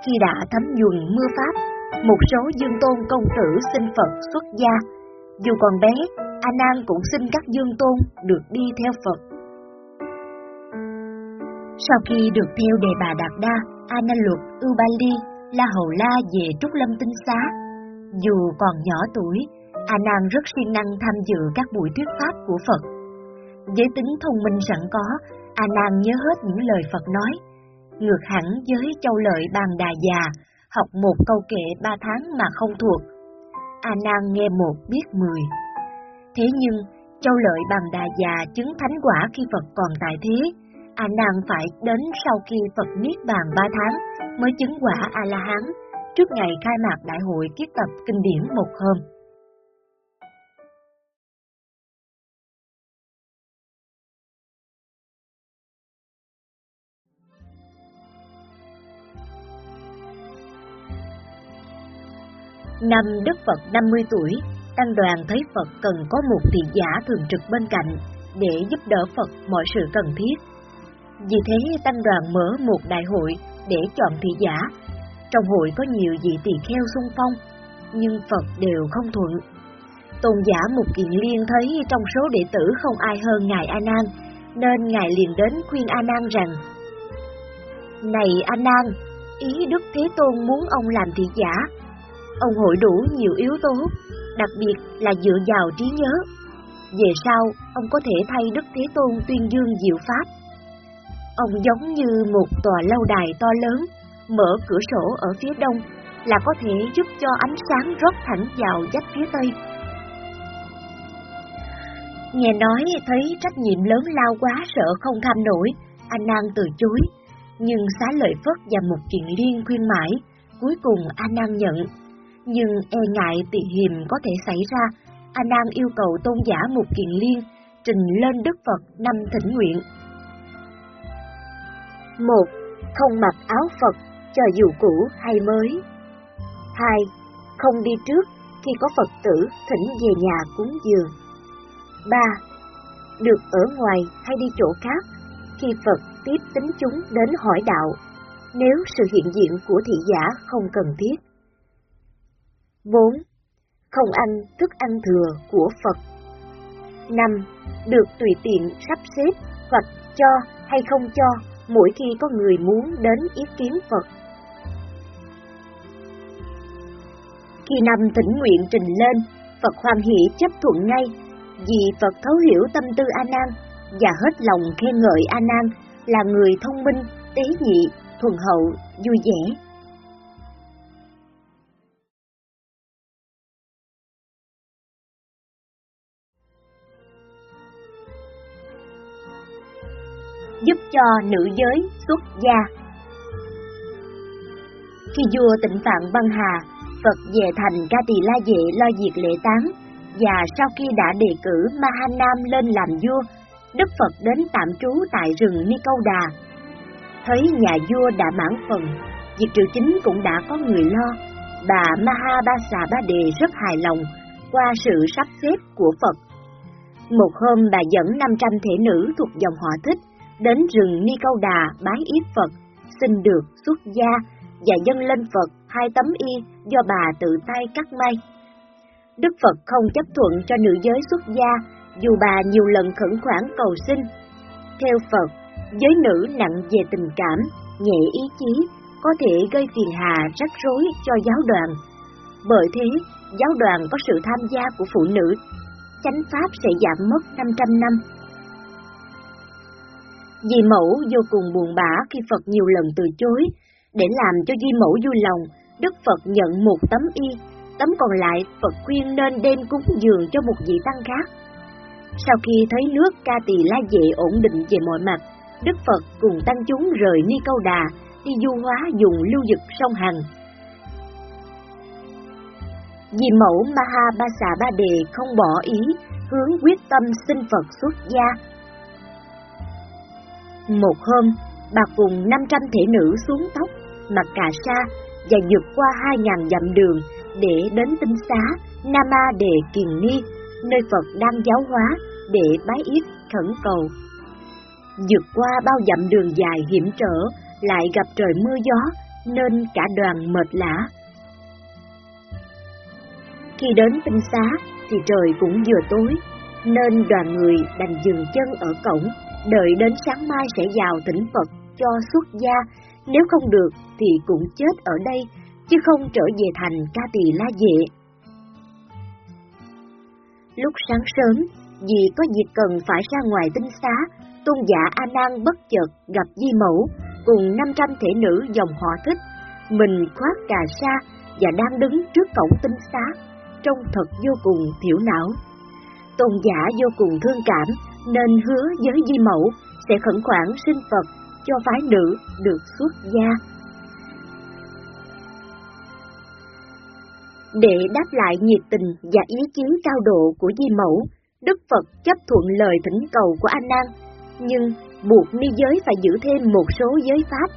Khi đã thấm nhuần mưa pháp, một số dương tôn công tử xin Phật xuất gia, dù còn bé A Nan cũng xin các dương tôn được đi theo Phật. Sau khi được theo đề bà Đạt Đa, A Nan Luật, Ưu Ba Ly, La Hầu La về Trúc Lâm Tinh Xá, dù còn nhỏ tuổi, A Nan rất siêng năng tham dự các buổi thuyết pháp của Phật. Với tính thông minh sẵn có, A Nan nhớ hết những lời Phật nói. Ngược hẳn với châu lợi bàn đà già, học một câu kệ ba tháng mà không thuộc. A Nan nghe một biết mười. Thế nhưng, Châu Lợi bằng đà già chứng thánh quả khi Phật còn tại thế, A Nan phải đến sau khi Phật niết bàn ba tháng mới chứng quả A La Hán trước ngày khai mạc đại hội kiết tập kinh điển một hôm. Năm Đức Phật 50 tuổi, Tăng đoàn thấy Phật cần có một thị giả thường trực bên cạnh để giúp đỡ Phật mọi sự cần thiết. Vì thế Tăng đoàn mở một đại hội để chọn thị giả. Trong hội có nhiều vị tỳ kheo xung phong, nhưng Phật đều không thuận. Tôn giả Mục Kiền Liên thấy trong số đệ tử không ai hơn Ngài A Nan, nên Ngài liền đến khuyên A Nan rằng: "Này A Nan, ý Đức Thế Tôn muốn ông làm thị giả. Ông hội đủ nhiều yếu tố đặc biệt là dựa vào trí nhớ. Về sau, ông có thể thay Đức Thế Tôn tuyên dương diệu Pháp. Ông giống như một tòa lâu đài to lớn, mở cửa sổ ở phía đông là có thể giúp cho ánh sáng rót thẳng vào vách phía tây. Nghe nói thấy trách nhiệm lớn lao quá sợ không tham nổi, anh An từ chối, nhưng xá lợi Phất và một chuyện liên khuyên mãi, cuối cùng An An nhận. Nhưng e ngại tỳ hiềm có thể xảy ra, A An yêu cầu tôn giả một kiện liên, trình lên Đức Phật năm thỉnh nguyện. một Không mặc áo Phật cho dù cũ hay mới. 2. Không đi trước khi có Phật tử thỉnh về nhà cúng dường. 3. Được ở ngoài hay đi chỗ khác khi Phật tiếp tính chúng đến hỏi đạo, nếu sự hiện diện của thị giả không cần thiết. 4. Không ăn thức ăn thừa của Phật. 5. Được tùy tiện sắp xếp hoặc cho hay không cho mỗi khi có người muốn đến ý kiến Phật. Khi năm thỉnh nguyện trình lên, Phật hoan hỷ chấp thuận ngay, vì Phật thấu hiểu tâm tư A Nan và hết lòng khen ngợi A Nan là người thông minh, tế nhị, thuần hậu, vui vẻ. Cho nữ giới xuất gia Khi vua tịnh Phạn băng hà Phật về thành ca tỳ la vệ lo việc lễ táng, và sau khi đã đề cử Mahanam lên làm vua, Đức Phật đến tạm trú tại rừng Ni Câu Đà. Thấy nhà vua đã mãn phần, việc triều chính cũng đã có người lo, bà Mahabasa Ba Đề rất hài lòng qua sự sắp xếp của Phật. Một hôm bà dẫn 500 thể nữ thuộc dòng họ thích đến rừng Ni Câu Đà bái yết Phật, xin được xuất gia và dâng lên Phật hai tấm y do bà tự tay cắt may. Đức Phật không chấp thuận cho nữ giới xuất gia, dù bà nhiều lần khẩn khoản cầu xin. Theo Phật, giới nữ nặng về tình cảm, nhẹ ý chí, có thể gây phiền hà rắc rối cho giáo đoàn. Bởi thế, giáo đoàn có sự tham gia của phụ nữ, chánh pháp sẽ giảm mất 500 năm. Di mẫu vô cùng buồn bã khi Phật nhiều lần từ chối, để làm cho Di Mẫu vui lòng, Đức Phật nhận một tấm y, tấm còn lại Phật khuyên nên đem cúng dường cho một vị tăng khác. Sau khi thấy nước ca tỳ la vệ ổn định về mọi mặt, Đức Phật cùng tăng chúng rời Ni Câu Đà, đi du hóa dùng lưu dực sông Hằng. Vì mẫu Maha Ba Xà Ba Đề không bỏ ý, hướng quyết tâm xin Phật xuất gia. Một hôm, bà cùng 500 thể nữ xuống tóc, mặc cà sa và vượt qua hai ngàn dặm đường để đến tinh xá Nama Đề Kiền Ni, nơi Phật đang giáo hóa để bái yết khẩn cầu. Vượt qua bao dặm đường dài hiểm trở, lại gặp trời mưa gió, nên cả đoàn mệt lã. Khi đến tinh xá thì trời cũng vừa tối, nên đoàn người đành dừng chân ở cổng, đợi đến sáng mai sẽ vào tỉnh Phật cho xuất gia nếu không được thì cũng chết ở đây, chứ không trở về thành ca tỳ la vệ. Lúc sáng sớm, vì có việc cần phải ra ngoài tinh xá, tôn giả A Nan bất chợt gặp Di Mẫu cùng 500 thể nữ dòng họ thích, mình khoác cà sa và đang đứng trước cổng tinh xá, trông thật vô cùng thiểu não. Tôn giả vô cùng thương cảm nên hứa với Di Mẫu sẽ khẩn khoản sinh Phật cho phái nữ được xuất gia. Để đáp lại nhiệt tình và ý chí cao độ của Di Mẫu, Đức Phật chấp thuận lời thỉnh cầu của An Nan, nhưng buộc ni giới phải giữ thêm một số giới pháp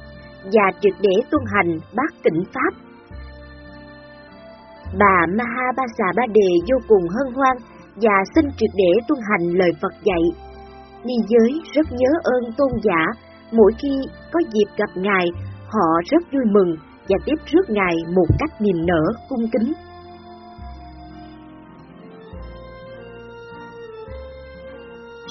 và triệt để tuân hành bát tịnh pháp. Bà Mahabasa Ba Đề vô cùng hân hoan và xin triệt để tuân hành lời Phật dạy. Ni giới rất nhớ ơn tôn giả mỗi khi có dịp gặp Ngài, họ rất vui mừng và tiếp rước Ngài một cách niềm nở, cung kính.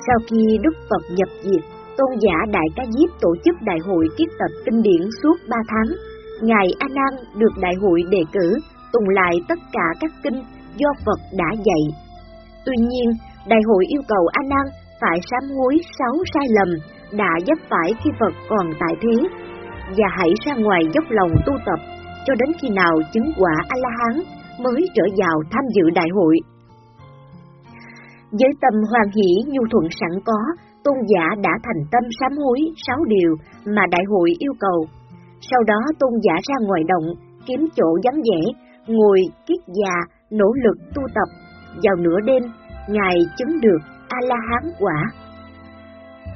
Sau khi Đức Phật nhập diệt, tôn giả Đại Ca Diếp tổ chức đại hội kiết tập kinh điển suốt ba tháng. Ngài A Nan được đại hội đề cử tùng lại tất cả các kinh do Phật đã dạy. Tuy nhiên, đại hội yêu cầu A Nan phải sám hối sáu sai lầm đã dấp phải khi Phật còn tại thế, và hãy ra ngoài dốc lòng tu tập cho đến khi nào chứng quả A-la-hán mới trở vào tham dự đại hội. Với tâm hoàn hỷ nhu thuận sẵn có, tôn giả đã thành tâm sám hối sáu điều mà đại hội yêu cầu. Sau đó tôn giả ra ngoài động, kiếm chỗ vắng vẻ, ngồi kiết già, nỗ lực tu tập. Vào nửa đêm, Ngài chứng được A-la-hán quả.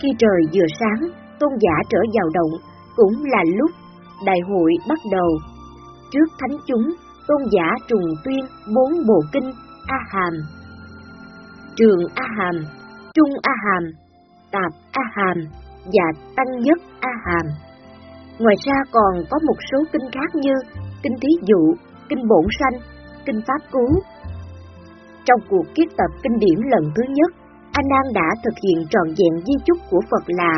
Khi trời vừa sáng, tôn giả trở vào động, cũng là lúc đại hội bắt đầu. Trước thánh chúng, tôn giả trùng tuyên bốn bộ kinh A Hàm, Trường A Hàm, Trung A Hàm, Tạp A Hàm và Tăng Nhất A Hàm. Ngoài ra còn có một số kinh khác như Kinh Thí Dụ, Kinh Bổn Sanh, Kinh Pháp Cú. Trong cuộc kiết tập kinh điển lần thứ nhất, A Nan đã thực hiện trọn vẹn di chúc của Phật là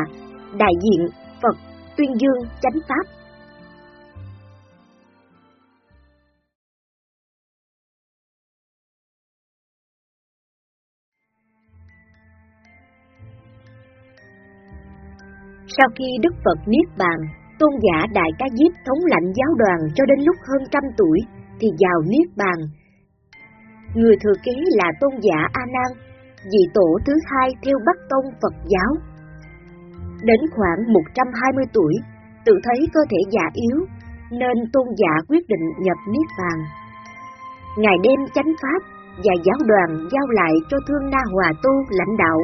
đại diện Phật tuyên dương chánh pháp. Sau khi Đức Phật Niết Bàn, tôn giả Đại Ca Diếp thống lãnh giáo đoàn cho đến lúc hơn trăm tuổi thì vào Niết Bàn. Người thừa kế là tôn giả A Nan, vị tổ thứ hai theo Bắc Tông Phật giáo. Đến khoảng 120 tuổi, tự thấy cơ thể già yếu, nên tôn giả quyết định nhập Niết Bàn. Ngài đem chánh pháp và giáo đoàn giao lại cho Thương Na Hòa Tu lãnh đạo.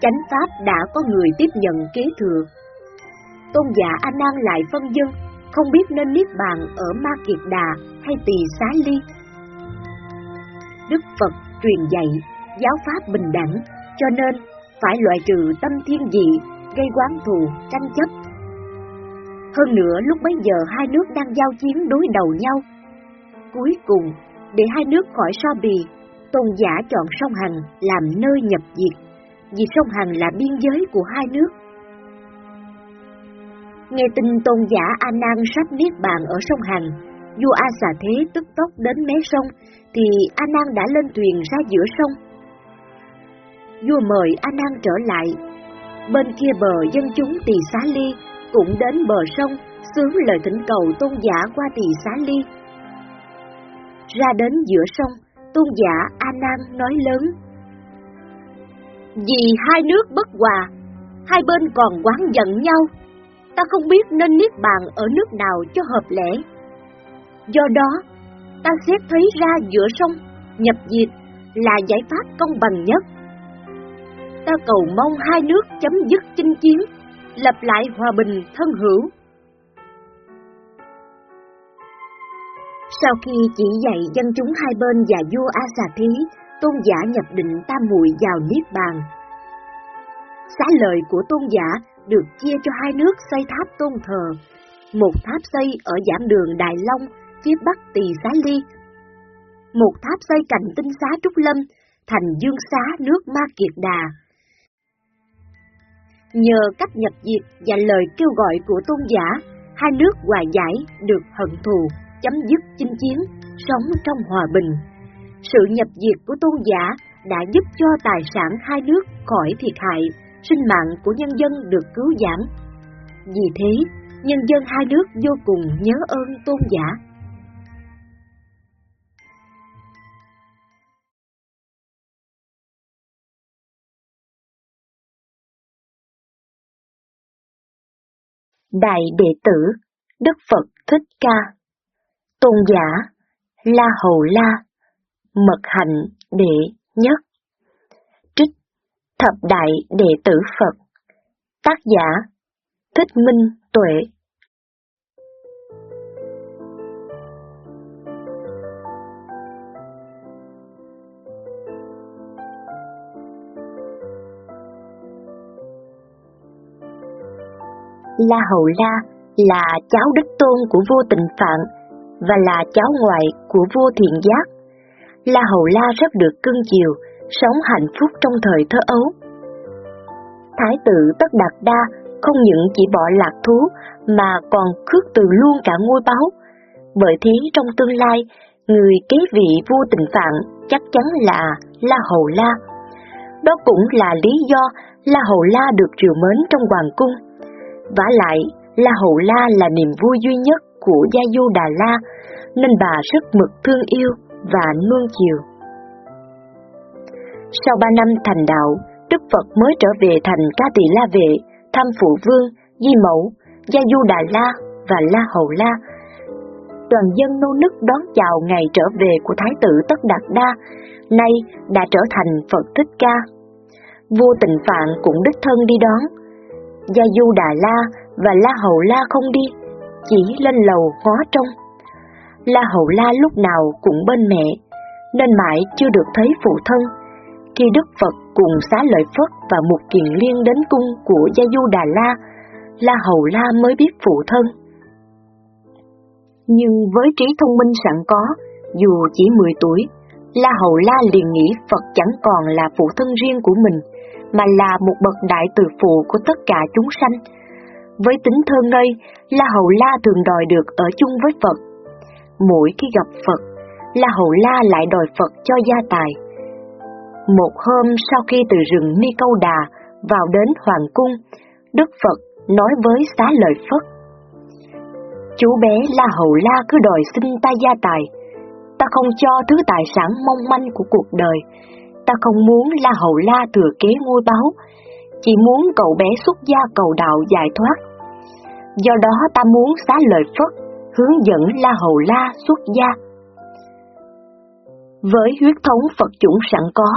Chánh pháp đã có người tiếp nhận kế thừa. Tôn giả A Nan lại phân dân, không biết nên niết bàn ở Ma Kiệt Đà hay Tỳ Xá Ly. Đức Phật truyền dạy giáo pháp bình đẳng, cho nên phải loại trừ tâm thiên dị, gây quán thù, tranh chấp. Hơn nữa lúc bấy giờ hai nước đang giao chiến đối đầu nhau. Cuối cùng, để hai nước khỏi so bì, tôn giả chọn sông Hằng làm nơi nhập diệt, vì sông Hằng là biên giới của hai nước. Nghe tin tôn giả A Nan sắp niết bàn ở sông Hằng, vua A Xà Thế tức tốc đến mé sông, thì A Nan đã lên thuyền ra giữa sông. Vua mời A Nan trở lại. Bên kia bờ dân chúng Tỳ Xá Ly cũng đến bờ sông sướng lời thỉnh cầu tôn giả qua Tỳ Xá Ly. Ra đến giữa sông, tôn giả A Nan nói lớn: Vì hai nước bất hòa, hai bên còn quán giận nhau, ta không biết nên niết bàn ở nước nào cho hợp lẽ. Do đó, ta xét thấy ra giữa sông, nhập diệt là giải pháp công bằng nhất. Ta cầu mong hai nước chấm dứt chinh chiến, lập lại hòa bình thân hữu. Sau khi chỉ dạy dân chúng hai bên và vua A Xà Thí, tôn giả nhập định tam muội vào Niết Bàn. Xá lời của tôn giả được chia cho hai nước xây tháp tôn thờ, một tháp xây ở giảng đường Đại Long, phía bắc Tỳ Xá Ly, một tháp xây cạnh tinh xá Trúc Lâm, thành dương xá nước Ma Kiệt Đà. Nhờ cách nhập diệt và lời kêu gọi của tôn giả, hai nước hòa giải được hận thù, chấm dứt chinh chiến, sống trong hòa bình. Sự nhập diệt của tôn giả đã giúp cho tài sản hai nước khỏi thiệt hại, sinh mạng của nhân dân được cứu giảm. Vì thế, nhân dân hai nước vô cùng nhớ ơn tôn giả. Đại đệ tử, Đức Phật Thích Ca. Tôn giả, La Hầu La, Mật hạnh đệ nhất. Trích, Thập đại đệ tử Phật. Tác giả, Thích Minh Tuệ. La Hầu La là cháu đích tôn của vua Tịnh Phạn và là cháu ngoại của vua Thiện Giác. La Hầu La rất được cưng chiều, sống hạnh phúc trong thời thơ ấu. Thái tử Tất Đạt Đa không những chỉ bỏ lạc thú mà còn khước từ luôn cả ngôi báu. Bởi thế trong tương lai, người kế vị vua Tịnh Phạn chắc chắn là La Hầu La. đó cũng là lý do La Hầu La được triều mến trong hoàng cung vả lại, La Hầu La là niềm vui duy nhất của Gia Du Đà La, nên bà rất mực thương yêu và nuông chiều. Sau ba năm thành đạo, Đức Phật mới trở về thành Ca Tỳ La Vệ, thăm Phụ Vương, Di Mẫu, Gia Du Đà La và La Hầu La. Toàn dân nô nức đón chào ngày trở về của Thái tử Tất Đạt Đa, nay đã trở thành Phật Thích Ca. Vua Tịnh Phạn cũng đích thân đi đón. Gia Du Đà La và La Hầu La không đi, chỉ lên lầu ngó trông. La Hầu La lúc nào cũng bên mẹ, nên mãi chưa được thấy phụ thân. Khi Đức Phật cùng xá lợi Phất và một kiền liên đến cung của Gia Du Đà La, La Hầu La mới biết phụ thân. Nhưng với trí thông minh sẵn có, dù chỉ 10 tuổi, La Hầu La liền nghĩ Phật chẳng còn là phụ thân riêng của mình, mà là một bậc đại từ phụ của tất cả chúng sanh. Với tính thơ ngây, La Hầu La thường đòi được ở chung với Phật. Mỗi khi gặp Phật, La Hầu La lại đòi Phật cho gia tài. Một hôm sau khi từ rừng Ni Câu Đà vào đến Hoàng Cung, Đức Phật nói với xá lợi Phất. Chú bé La Hầu La cứ đòi xin ta gia tài, ta không cho thứ tài sản mong manh của cuộc đời, ta không muốn La Hầu La thừa kế ngôi báu, chỉ muốn cậu bé xuất gia cầu đạo giải thoát. Do đó ta muốn xá lợi Phất hướng dẫn La Hầu La xuất gia. Với huyết thống Phật chủng sẵn có,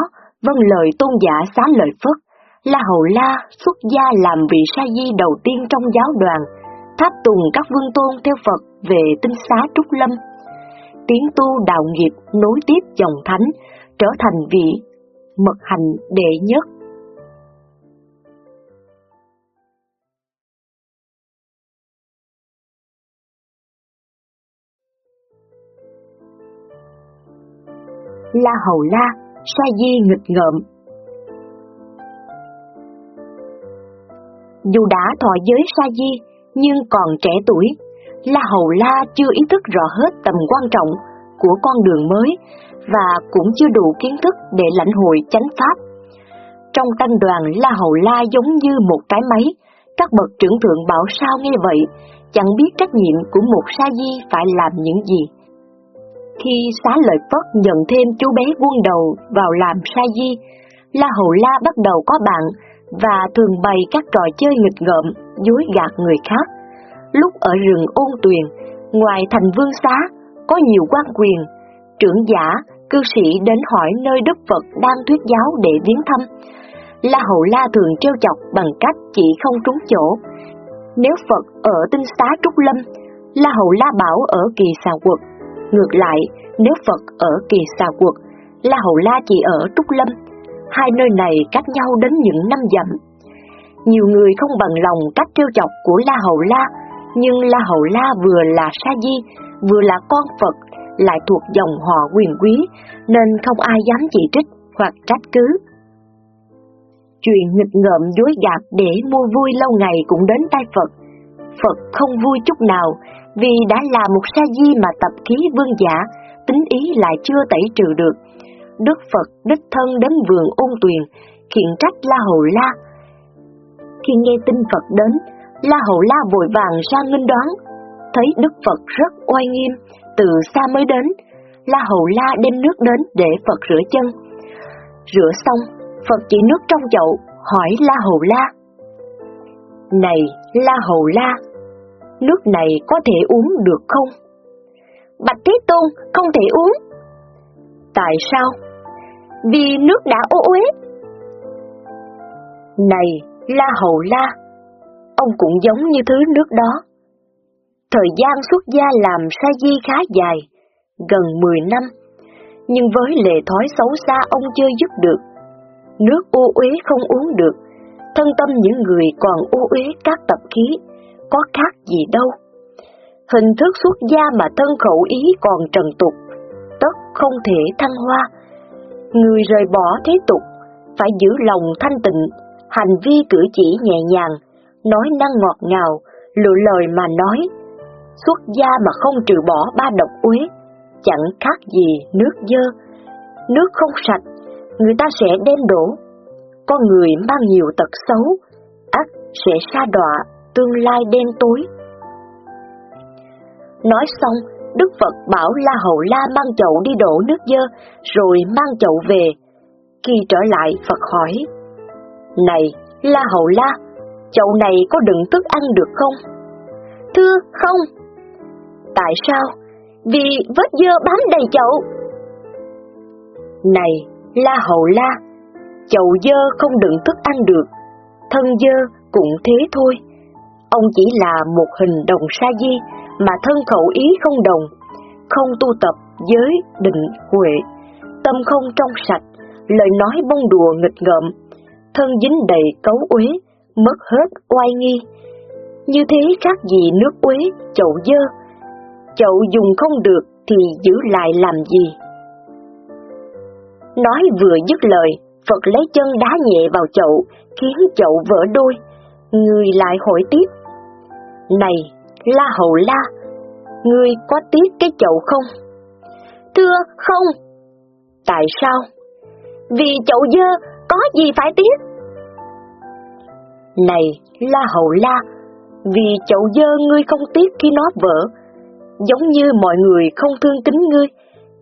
vâng lời tôn giả xá lợi Phất, La Hầu La xuất gia làm vị sa di đầu tiên trong giáo đoàn, tháp tùng các vương tôn theo Phật về tinh xá Trúc Lâm. Tiến tu đạo nghiệp nối tiếp dòng thánh, trở thành vị mật hành đệ nhất. La Hầu La, Sa Di nghịch ngợm. Dù đã thọ giới Sa Di, nhưng còn trẻ tuổi, La Hầu La chưa ý thức rõ hết tầm quan trọng của con đường mới và cũng chưa đủ kiến thức để lãnh hội chánh pháp. Trong tăng đoàn, La Hầu La giống như một cái máy, các bậc trưởng thượng bảo sao nghe vậy, chẳng biết trách nhiệm của một sa di phải làm những gì. Khi xá lợi Phất nhận thêm chú bé quân đầu vào làm sa di, La Hầu La bắt đầu có bạn và thường bày các trò chơi nghịch ngợm, dối gạt người khác. Lúc ở rừng ôn tuyền, ngoài thành vương xá, có nhiều quan quyền, trưởng giả, cư sĩ đến hỏi nơi Đức Phật đang thuyết giáo để viếng thăm. La Hầu La thường trêu chọc bằng cách chỉ không trúng chỗ. Nếu Phật ở tinh xá Trúc Lâm, La Hầu La bảo ở kỳ xà quật Ngược lại, nếu Phật ở kỳ xà quật, La Hầu La chỉ ở Trúc Lâm, hai nơi này cách nhau đến những năm dặm. Nhiều người không bằng lòng cách trêu chọc của La Hầu La, nhưng La Hầu La vừa là Sa Di, vừa là con Phật, lại thuộc dòng họ quyền quý, nên không ai dám chỉ trích hoặc trách cứ. Chuyện nghịch ngợm dối gạt để mua vui lâu ngày cũng đến tay Phật. Phật không vui chút nào, vì đã là một sa di mà tập khí vương giả, tính ý lại chưa tẩy trừ được. Đức Phật đích thân đến vườn ôn tuyền, khiển trách La Hầu La. Khi nghe tin Phật đến, La Hầu La vội vàng ra nghênh đoán, thấy Đức Phật rất oai nghiêm, từ xa mới đến, La Hầu La đem nước đến để Phật rửa chân. Rửa xong, Phật chỉ nước trong chậu, hỏi La Hầu La. Này, La Hầu La, nước này có thể uống được không? Bạch Thế Tôn không thể uống. Tại sao? Vì nước đã ô uế. Này, La Hầu La, ông cũng giống như thứ nước đó. Thời gian xuất gia làm sa di khá dài, gần 10 năm, nhưng với lệ thói xấu xa ông chưa giúp được. Nước ô uế không uống được, thân tâm những người còn ô uế các tập khí, có khác gì đâu. Hình thức xuất gia mà thân khẩu ý còn trần tục, tất không thể thăng hoa. Người rời bỏ thế tục, phải giữ lòng thanh tịnh, hành vi cử chỉ nhẹ nhàng, nói năng ngọt ngào, lựa lời mà nói. Xuất gia mà không trừ bỏ ba độc uế, chẳng khác gì nước dơ. Nước không sạch, người ta sẽ đem đổ. con người mang nhiều tật xấu, ắt sẽ sa đọa tương lai đen tối. Nói xong, Đức Phật bảo La Hầu La mang chậu đi đổ nước dơ, rồi mang chậu về. Khi trở lại, Phật hỏi, Này, La Hầu La, chậu này có đựng thức ăn được không? Thưa, không. Tại sao? Vì vết dơ bám đầy chậu. Này, La hậu La, chậu dơ không đựng thức ăn được, thân dơ cũng thế thôi. Ông chỉ là một hình đồng sa di mà thân khẩu ý không đồng, không tu tập giới định huệ, tâm không trong sạch, lời nói bông đùa nghịch ngợm, thân dính đầy cấu uế, mất hết oai nghi. Như thế khác gì nước uế, chậu dơ. Chậu dùng không được thì giữ lại làm gì? Nói vừa dứt lời, Phật lấy chân đá nhẹ vào chậu, khiến chậu vỡ đôi. Người lại hỏi tiếp. Này, La hậu La, ngươi có tiếc cái chậu không? Thưa, không. Tại sao? Vì chậu dơ, có gì phải tiếc? Này, La hậu La, vì chậu dơ ngươi không tiếc khi nó vỡ, giống như mọi người không thương kính ngươi,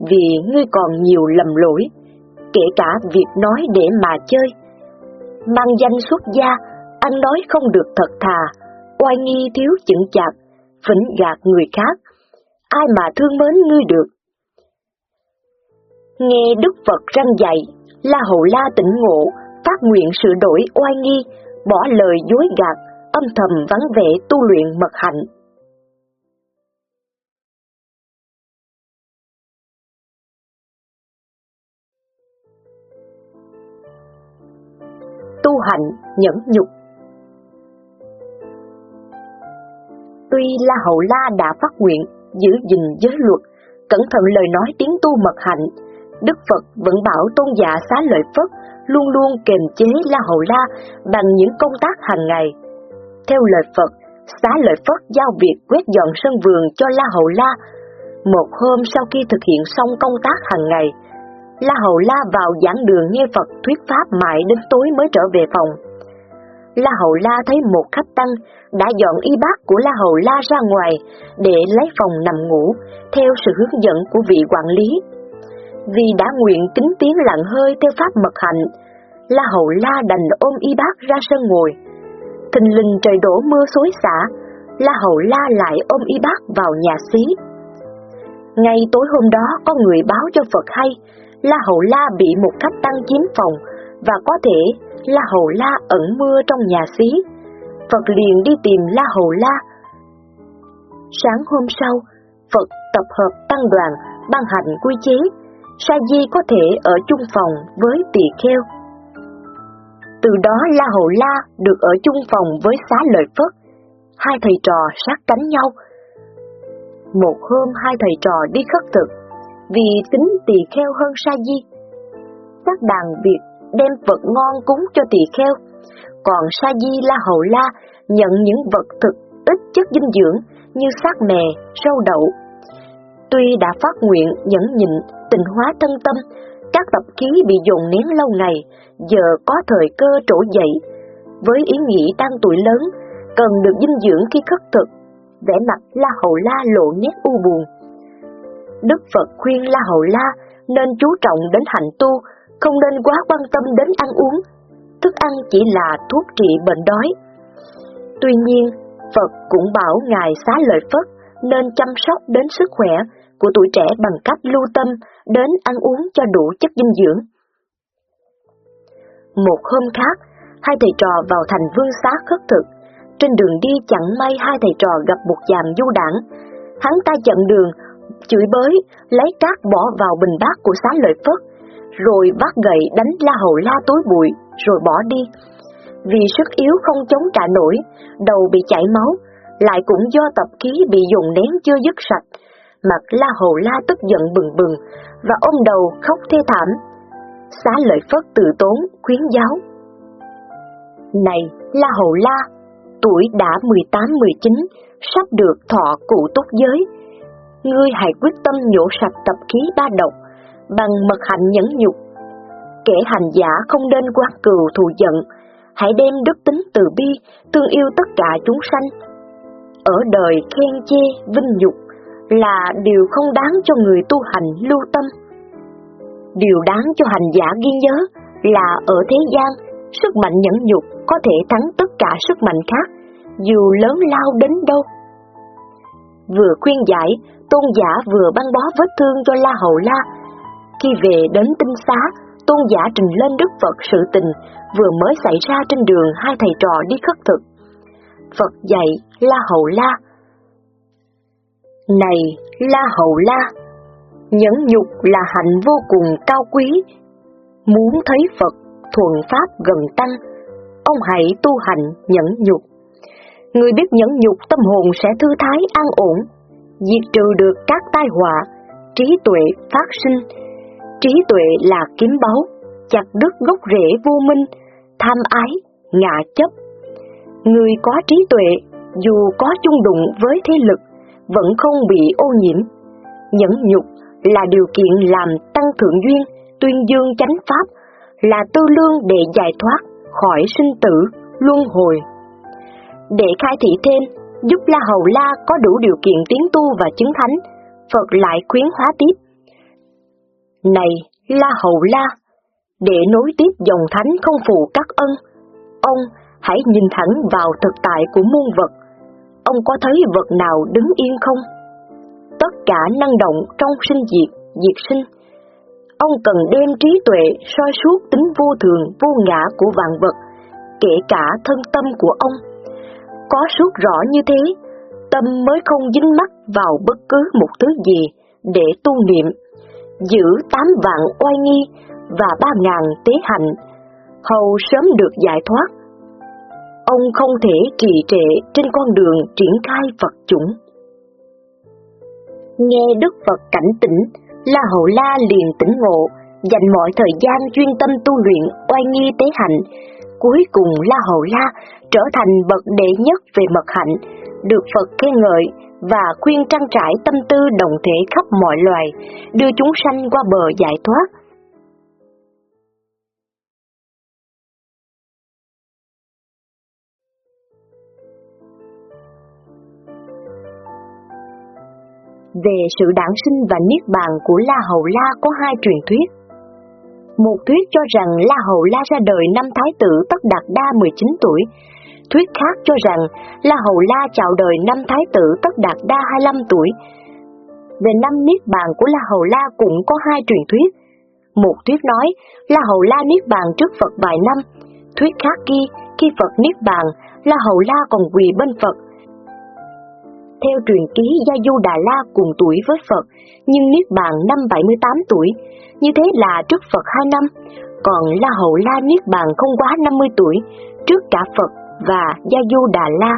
vì ngươi còn nhiều lầm lỗi, kể cả việc nói để mà chơi. Mang danh xuất gia, ăn nói không được thật thà, oai nghi thiếu chững chạc, phỉnh gạt người khác, ai mà thương mến ngươi được. Nghe Đức Phật răng dạy, La Hầu La tỉnh ngộ, phát nguyện sự đổi oai nghi, bỏ lời dối gạt, âm thầm vắng vẻ tu luyện mật hạnh. Hạnh nhẫn nhục Tuy La Hậu La đã phát nguyện giữ gìn giới luật, cẩn thận lời nói tiếng tu mật hạnh, Đức Phật vẫn bảo tôn giả xá lợi Phất luôn luôn kềm chế La hậu La bằng những công tác hàng ngày. Theo lời Phật, xá lợi Phất giao việc quét dọn sân vườn cho La hậu La. Một hôm sau khi thực hiện xong công tác hàng ngày, La Hầu La vào giảng đường nghe Phật thuyết pháp mãi đến tối mới trở về phòng. La Hầu La thấy một khách tăng đã dọn y bác của La Hầu La ra ngoài để lấy phòng nằm ngủ, theo sự hướng dẫn của vị quản lý. Vì đã nguyện kính tiếng lặng hơi theo pháp mật hạnh, La Hầu La đành ôm y bác ra sân ngồi. Thình lình trời đổ mưa xối xả, La Hầu La lại ôm y bác vào nhà xí. Ngay tối hôm đó có người báo cho Phật hay, La Hầu La bị một khách tăng chiếm phòng và có thể La Hầu La ẩn mưa trong nhà xí. Phật liền đi tìm La Hầu La. Sáng hôm sau, Phật tập hợp tăng đoàn ban hành quy chế, Sa Di có thể ở chung phòng với tỳ kheo. Từ đó La Hầu La được ở chung phòng với xá lợi Phất, hai thầy trò sát cánh nhau. Một hôm hai thầy trò đi khất thực, vì tính tỳ kheo hơn Sa Di. Các đàn việc đem vật ngon cúng cho tỳ kheo, còn Sa Di La Hầu La nhận những vật thực ít chất dinh dưỡng như xác mè, rau đậu. Tuy đã phát nguyện nhẫn nhịn, tình hóa thân tâm, các tập khí bị dồn nén lâu ngày, giờ có thời cơ trỗi dậy. Với ý nghĩ đang tuổi lớn, cần được dinh dưỡng khi khất thực, vẻ mặt La Hầu La lộ nét u buồn. Đức Phật khuyên La Hầu La nên chú trọng đến hạnh tu, không nên quá quan tâm đến ăn uống. Thức ăn chỉ là thuốc trị bệnh đói. Tuy nhiên, Phật cũng bảo Ngài xá lợi Phất nên chăm sóc đến sức khỏe của tuổi trẻ bằng cách lưu tâm đến ăn uống cho đủ chất dinh dưỡng. Một hôm khác, hai thầy trò vào thành vương xá khất thực. Trên đường đi chẳng may hai thầy trò gặp một dàn du đảng. Hắn ta chặn đường, chửi bới, lấy cát bỏ vào bình bát của xá lợi phất, rồi vác gậy đánh la hầu la túi bụi, rồi bỏ đi. Vì sức yếu không chống trả nổi, đầu bị chảy máu, lại cũng do tập khí bị dùng nén chưa dứt sạch. Mặt la hầu la tức giận bừng bừng, và ôm đầu khóc thê thảm. Xá lợi phất từ tốn, khuyến giáo. Này, la hầu la, tuổi đã 18-19, sắp được thọ cụ túc giới. Ngươi hãy quyết tâm nhổ sạch tập khí ba độc, bằng mật hạnh nhẫn nhục. kẻ hành giả không nên quán cừu thù giận, hãy đem đức tính từ bi, thương yêu tất cả chúng sanh. Ở đời khen chê, vinh nhục là điều không đáng cho người tu hành lưu tâm. Điều đáng cho hành giả ghi nhớ là ở thế gian, sức mạnh nhẫn nhục có thể thắng tất cả sức mạnh khác, dù lớn lao đến đâu. Vừa khuyên giải, tôn giả vừa băng bó vết thương cho La Hầu La. Khi về đến tinh xá, tôn giả trình lên Đức Phật sự tình vừa mới xảy ra trên đường hai thầy trò đi khất thực. Phật dạy La Hầu La Này La Hầu La, nhẫn nhục là hạnh vô cùng cao quý. Muốn thấy Phật thuần Pháp gần tăng, ông hãy tu hành nhẫn nhục. Người biết nhẫn nhục tâm hồn sẽ thư thái an ổn, diệt trừ được các tai họa, trí tuệ phát sinh. Trí tuệ là kiếm báu, chặt đứt gốc rễ vô minh, tham ái, ngạ chấp. Người có trí tuệ, dù có chung đụng với thế lực, vẫn không bị ô nhiễm. Nhẫn nhục là điều kiện làm tăng thượng duyên, tuyên dương chánh pháp, là tư lương để giải thoát khỏi sinh tử, luân hồi. Để khai thị thêm, giúp La Hầu La có đủ điều kiện tiến tu và chứng thánh, Phật lại khuyến hóa tiếp. Này, La Hầu La, để nối tiếp dòng thánh không phụ các ân, ông hãy nhìn thẳng vào thực tại của muôn vật. Ông có thấy vật nào đứng yên không? Tất cả năng động trong sinh diệt, diệt sinh. Ông cần đem trí tuệ soi suốt tính vô thường, vô ngã của vạn vật, kể cả thân tâm của ông. Có suốt rõ như thế, tâm mới không dính mắc vào bất cứ một thứ gì để tu niệm, giữ tám vạn oai nghi và ba ngàn tế hạnh, hầu sớm được giải thoát. Ông không thể trì trệ trên con đường triển khai Phật chủng. Nghe Đức Phật cảnh tỉnh, La Hậu La liền tỉnh ngộ, dành mọi thời gian chuyên tâm tu luyện oai nghi tế hạnh. Cuối cùng La Hậu La trở thành bậc đệ nhất về mật hạnh, được Phật khen ngợi và khuyên trang trải tâm tư đồng thể khắp mọi loài, đưa chúng sanh qua bờ giải thoát. Về sự đản sinh và niết bàn của La Hầu La có hai truyền thuyết. Một thuyết cho rằng La Hầu La ra đời năm Thái tử Tất Đạt Đa 19 tuổi, thuyết khác cho rằng La Hầu La chào đời năm Thái tử Tất Đạt Đa 25 tuổi. Về năm Niết Bàn của La Hầu La cũng có hai truyền thuyết. Một thuyết nói La Hầu La Niết Bàn trước Phật vài năm, thuyết khác ghi khi Phật Niết Bàn, La Hầu La còn quỳ bên Phật. Theo truyền ký Gia Du Đà La cùng tuổi với Phật, nhưng Niết Bàn năm 78 tuổi, như thế là trước Phật 2 năm, còn La hậu La Niết Bàn không quá 50 tuổi, trước cả Phật và Gia Du Đà La.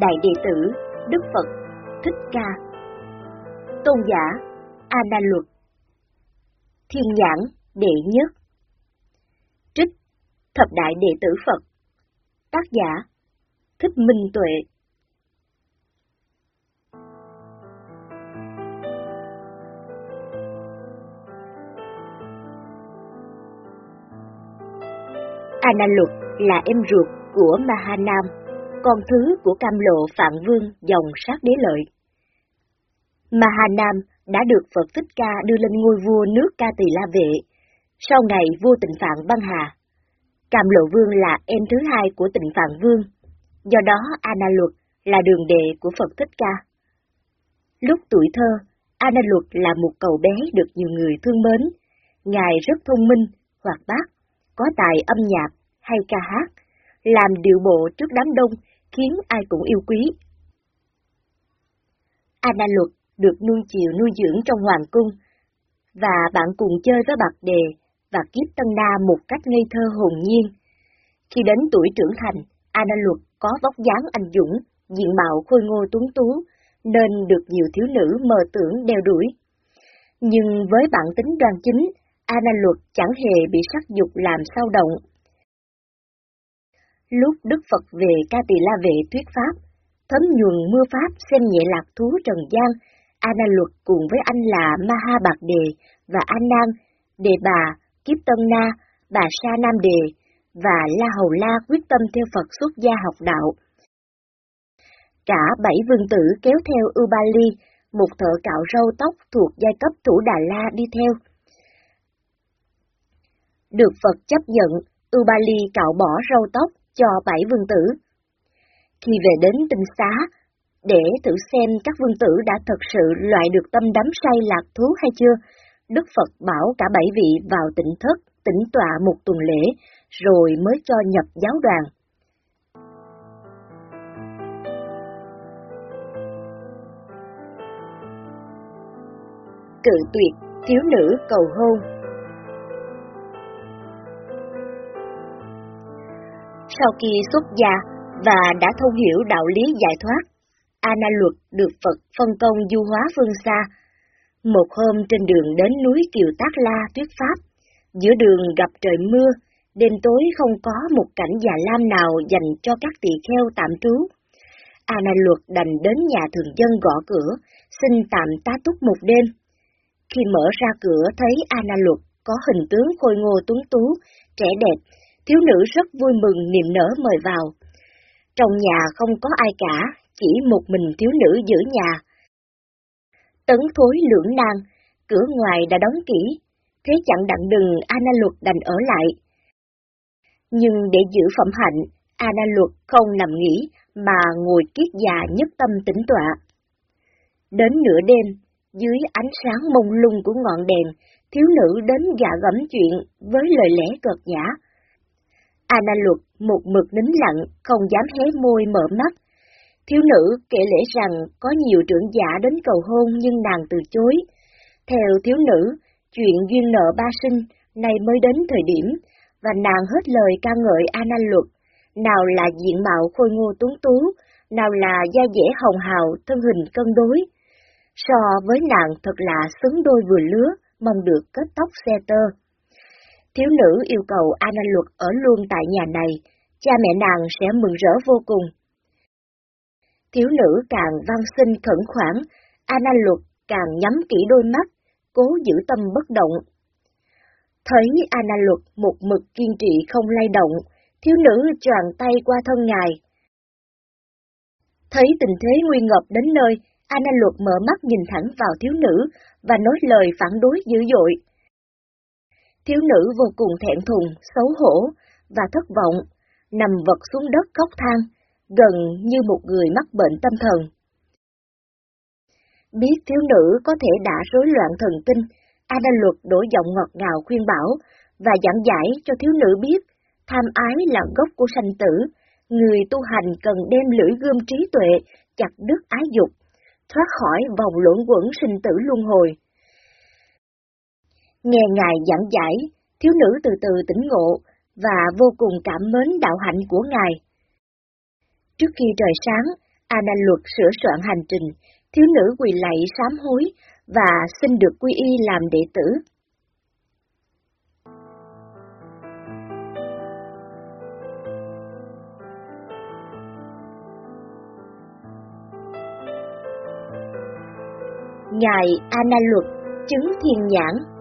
Đại đệ tử Đức Phật Thích Ca Tôn giả A Na Luật Thiên nhãn đệ nhất. Trích Thập đại đệ tử Phật. Tác giả Thích Minh Tuệ. Ana Luật là em ruột của Mahanam, con thứ của cam lộ Phạm Vương dòng sát đế lợi mà Hà Nam đã được Phật Thích Ca đưa lên ngôi vua nước Ca Tỳ La Vệ, sau ngày vua tịnh Phạn băng hà. Cam lộ vương là em thứ hai của tịnh Phạn Vương, do đó Ana Luật là đường đệ của Phật Thích Ca. Lúc tuổi thơ, Ana Luật là một cậu bé được nhiều người thương mến, Ngài rất thông minh, hoạt bát, có tài âm nhạc hay ca hát, làm điệu bộ trước đám đông khiến ai cũng yêu quý. Ana Luật được nuôi chiều nuôi dưỡng trong hoàng cung, và bạn cùng chơi với bạc đề và kiếp tân đa một cách ngây thơ hồn nhiên. Khi đến tuổi trưởng thành, Ana Luật có vóc dáng anh dũng, diện mạo khôi ngô tuấn tú, nên được nhiều thiếu nữ mơ tưởng đeo đuổi. Nhưng với bản tính đoan chính, Ana Luật chẳng hề bị sắc dục làm sao động. Lúc Đức Phật về ca tỳ la vệ thuyết pháp, thấm nhuần mưa pháp xem nhẹ lạc thú trần gian, Anna Luật cùng với anh là Ma Ha Bạc Đề và An Nam Đề Bà, Kiếp Tân Na, Bà Sa Nam Đề và La Hầu La quyết tâm theo Phật xuất gia học đạo. Cả bảy vương tử kéo theo Ubali, một thợ cạo râu tóc thuộc giai cấp thủ Đà La đi theo. Được Phật chấp nhận, Ubali cạo bỏ râu tóc cho bảy vương tử. Khi về đến tinh xá, để thử xem các vương tử đã thật sự loại được tâm đắm say lạc thú hay chưa, Đức Phật bảo cả bảy vị vào tỉnh thất, tĩnh tọa một tuần lễ, rồi mới cho nhập giáo đoàn. Cự tuyệt, thiếu nữ cầu hôn Sau khi xuất gia và đã thông hiểu đạo lý giải thoát, Ana Luật được Phật phân công du hóa phương xa. Một hôm trên đường đến núi Kiều Tác La Tuyết pháp, giữa đường gặp trời mưa, đêm tối không có một cảnh già lam nào dành cho các tỳ kheo tạm trú. Ana Luật đành đến nhà thường dân gõ cửa, xin tạm tá túc một đêm. Khi mở ra cửa thấy Ana Luật có hình tướng khôi ngô tuấn tú, trẻ đẹp, thiếu nữ rất vui mừng niềm nở mời vào. Trong nhà không có ai cả, chỉ một mình thiếu nữ giữ nhà. Tấn thối lưỡng nan, cửa ngoài đã đóng kỹ, thế chẳng đặng đừng Ana Luật đành ở lại. Nhưng để giữ phẩm hạnh, Ana Luật không nằm nghỉ mà ngồi kiết già nhất tâm tĩnh tọa. Đến nửa đêm, dưới ánh sáng mông lung của ngọn đèn, thiếu nữ đến gạ gẫm chuyện với lời lẽ cợt nhã. Ana Luật một mực nín lặng, không dám hé môi mở mắt. Thiếu nữ kể lễ rằng có nhiều trưởng giả đến cầu hôn nhưng nàng từ chối. Theo thiếu nữ, chuyện duyên nợ ba sinh này mới đến thời điểm, và nàng hết lời ca ngợi Ana Luật, nào là diện mạo khôi ngô tuấn tú, nào là da dẻ hồng hào, thân hình cân đối. So với nàng thật là xứng đôi vừa lứa, mong được kết tóc xe tơ. Thiếu nữ yêu cầu Ana Luật ở luôn tại nhà này, cha mẹ nàng sẽ mừng rỡ vô cùng. Thiếu nữ càng văn sinh khẩn khoản, Anna Luật càng nhắm kỹ đôi mắt, cố giữ tâm bất động. Thấy Anna Luật một mực kiên trì không lay động, thiếu nữ tràn tay qua thân ngài. Thấy tình thế nguy ngập đến nơi, Anna Luật mở mắt nhìn thẳng vào thiếu nữ và nói lời phản đối dữ dội. Thiếu nữ vô cùng thẹn thùng, xấu hổ và thất vọng, nằm vật xuống đất khóc than, gần như một người mắc bệnh tâm thần. Biết thiếu nữ có thể đã rối loạn thần kinh, Ada Luật đổi giọng ngọt ngào khuyên bảo và giảng giải cho thiếu nữ biết tham ái là gốc của sanh tử, người tu hành cần đem lưỡi gươm trí tuệ chặt đứt ái dục, thoát khỏi vòng luẩn quẩn sinh tử luân hồi. Nghe Ngài giảng giải, thiếu nữ từ từ tỉnh ngộ và vô cùng cảm mến đạo hạnh của Ngài. Trước khi trời sáng, Anna luật sửa soạn hành trình, thiếu nữ quỳ lạy sám hối và xin được quy y làm đệ tử. Ngài Anna Luật chứng thiên nhãn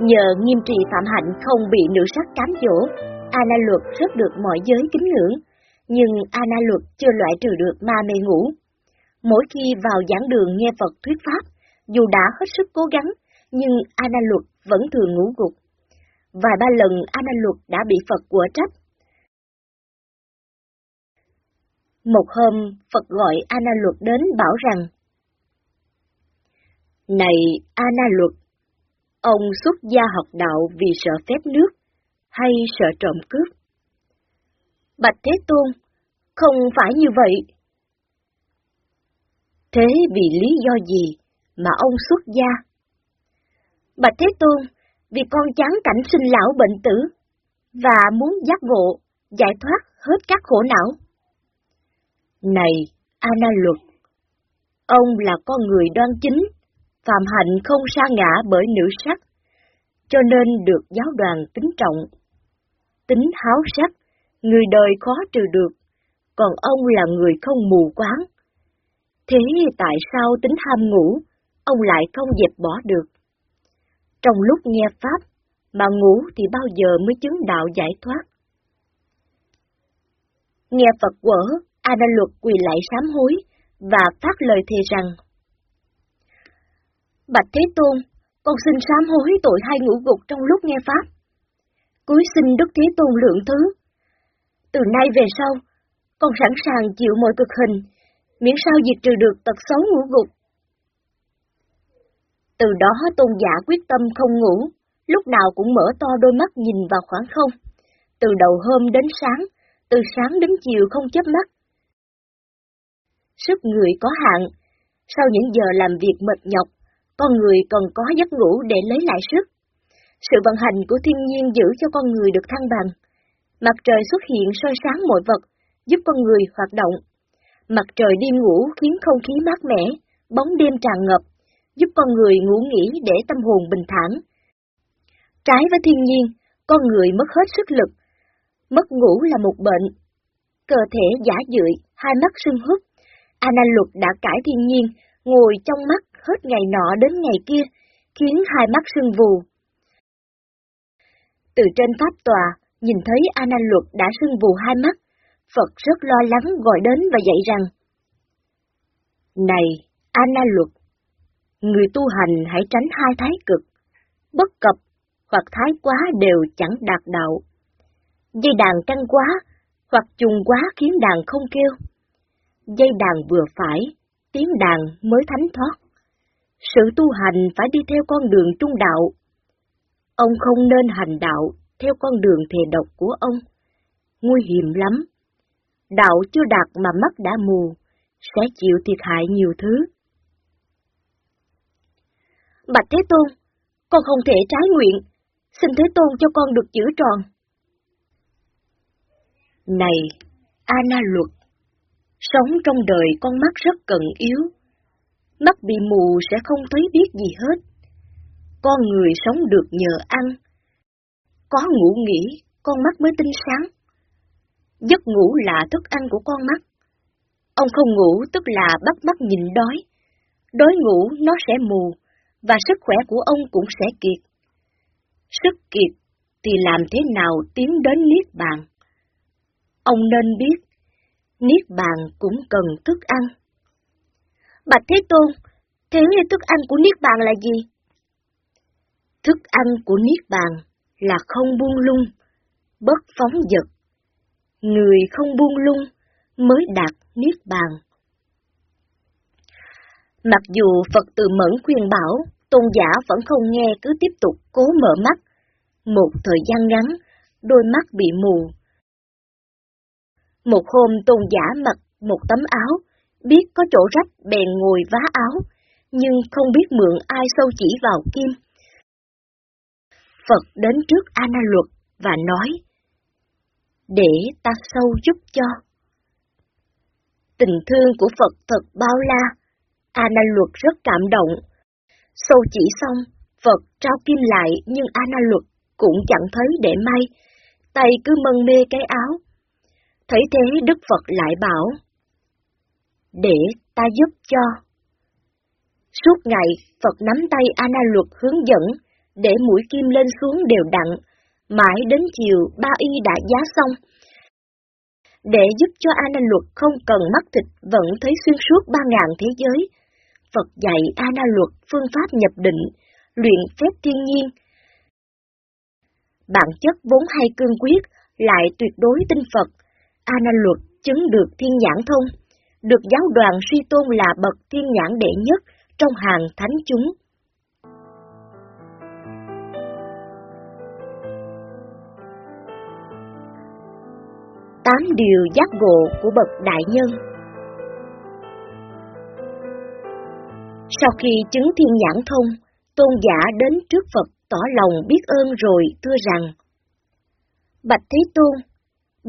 Nhờ nghiêm trì phạm hạnh không bị nữ sắc cám dỗ, Ana Luật rất được mọi giới kính ngưỡng, nhưng Ana Luật chưa loại trừ được ma mê ngủ. Mỗi khi vào giảng đường nghe Phật thuyết pháp, dù đã hết sức cố gắng, nhưng Ana Luật vẫn thường ngủ gục. Vài ba lần Ana Luật đã bị Phật của trách. Một hôm, Phật gọi Ana Luật đến bảo rằng, Này Ana Luật, Ông xuất gia học đạo vì sợ phép nước, hay sợ trộm cướp? Bạch Thế Tôn, không phải như vậy. Thế vì lý do gì mà ông xuất gia? Bạch Thế Tôn, vì con chán cảnh sinh lão bệnh tử, và muốn giác ngộ, giải thoát hết các khổ não. Này, Ana Luật, ông là con người đoan chính, Phạm hạnh không sa ngã bởi nữ sắc, cho nên được giáo đoàn kính trọng. Tính háo sắc, người đời khó trừ được, còn ông là người không mù quáng. Thế tại sao tính ham ngủ, ông lại không dẹp bỏ được? Trong lúc nghe Pháp, mà ngủ thì bao giờ mới chứng đạo giải thoát? Nghe Phật quở, A Đa Luật quỳ lại sám hối và phát lời thề rằng Bạch Thế Tôn, con xin sám hối tội hai ngũ gục trong lúc nghe Pháp. Cúi xin Đức Thế Tôn lượng thứ. Từ nay về sau, con sẵn sàng chịu mọi cực hình, miễn sao diệt trừ được tật xấu ngũ gục. Từ đó tôn giả quyết tâm không ngủ, lúc nào cũng mở to đôi mắt nhìn vào khoảng không. Từ đầu hôm đến sáng, từ sáng đến chiều không chớp mắt. Sức người có hạn, sau những giờ làm việc mệt nhọc, con người cần có giấc ngủ để lấy lại sức. Sự vận hành của thiên nhiên giữ cho con người được thăng bằng. Mặt trời xuất hiện soi sáng mọi vật, giúp con người hoạt động. Mặt trời đêm ngủ khiến không khí mát mẻ, bóng đêm tràn ngập, giúp con người ngủ nghỉ để tâm hồn bình thản. Trái với thiên nhiên, con người mất hết sức lực. Mất ngủ là một bệnh. Cơ thể giả dưỡi, hai mắt sưng húp. Ana luật đã cải thiên nhiên, ngồi trong mắt hết ngày nọ đến ngày kia, khiến hai mắt sưng vù. Từ trên pháp tòa, nhìn thấy Ana Luật đã sưng vù hai mắt, Phật rất lo lắng gọi đến và dạy rằng Này, Ana Luật, người tu hành hãy tránh hai thái cực, bất cập hoặc thái quá đều chẳng đạt đạo. Dây đàn căng quá hoặc trùng quá khiến đàn không kêu. Dây đàn vừa phải, tiếng đàn mới thánh thoát. Sự tu hành phải đi theo con đường trung đạo. Ông không nên hành đạo theo con đường thề độc của ông. Nguy hiểm lắm. Đạo chưa đạt mà mắt đã mù, sẽ chịu thiệt hại nhiều thứ. Bạch Thế Tôn, con không thể trái nguyện, xin Thế Tôn cho con được chữ tròn. Này, Ana Luật, sống trong đời con mắt rất cần yếu, mắt bị mù sẽ không thấy biết gì hết. Con người sống được nhờ ăn. Có ngủ nghỉ, con mắt mới tinh sáng. Giấc ngủ là thức ăn của con mắt. Ông không ngủ tức là bắt mắt nhìn đói. Đói ngủ nó sẽ mù, và sức khỏe của ông cũng sẽ kiệt. Sức kiệt thì làm thế nào tiến đến Niết Bàn? Ông nên biết, Niết Bàn cũng cần thức ăn. Bạch Thế Tôn, thế thức ăn của Niết Bàn là gì? Thức ăn của Niết Bàn là không buông lung, bất phóng dật. Người không buông lung mới đạt Niết Bàn. Mặc dù Phật tự mẫn khuyên bảo, tôn giả vẫn không nghe cứ tiếp tục cố mở mắt. Một thời gian ngắn, đôi mắt bị mù. Một hôm tôn giả mặc một tấm áo, biết có chỗ rách bèn ngồi vá áo, nhưng không biết mượn ai sâu chỉ vào kim. Phật đến trước Ana Luật và nói, để ta sâu giúp cho. Tình thương của Phật thật bao la, Ana Luật rất cảm động. Sâu chỉ xong, Phật trao kim lại nhưng Ana Luật cũng chẳng thấy để may, tay cứ mân mê cái áo. Thấy thế Đức Phật lại bảo, để ta giúp cho. Suốt ngày, Phật nắm tay Ana Luật hướng dẫn, để mũi kim lên xuống đều đặn, mãi đến chiều ba y đã giá xong. Để giúp cho Ana Luật không cần mắt thịt vẫn thấy xuyên suốt ba ngàn thế giới, Phật dạy Ana Luật phương pháp nhập định, luyện phép thiên nhiên. Bản chất vốn hay cương quyết, lại tuyệt đối tinh Phật, Ana Luật chứng được thiên nhãn thông được giáo đoàn suy tôn là bậc thiên nhãn đệ nhất trong hàng thánh chúng. Tám điều giác ngộ của bậc đại nhân Sau khi chứng thiên nhãn thông, tôn giả đến trước Phật tỏ lòng biết ơn rồi thưa rằng Bạch Thế Tôn,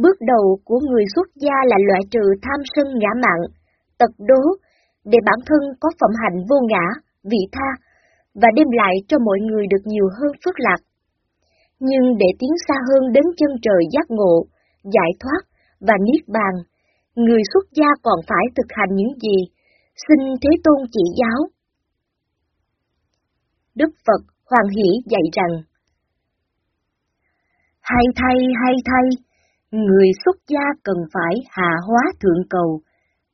Bước đầu của người xuất gia là loại trừ tham sân ngã mạn, tật đố, để bản thân có phẩm hạnh vô ngã, vị tha, và đem lại cho mọi người được nhiều hơn phước lạc. Nhưng để tiến xa hơn đến chân trời giác ngộ, giải thoát và niết bàn, người xuất gia còn phải thực hành những gì? Xin Thế Tôn chỉ giáo. Đức Phật Hoàng Hỷ dạy rằng, Hay thay, hay thay, người xuất gia cần phải hạ hóa thượng cầu,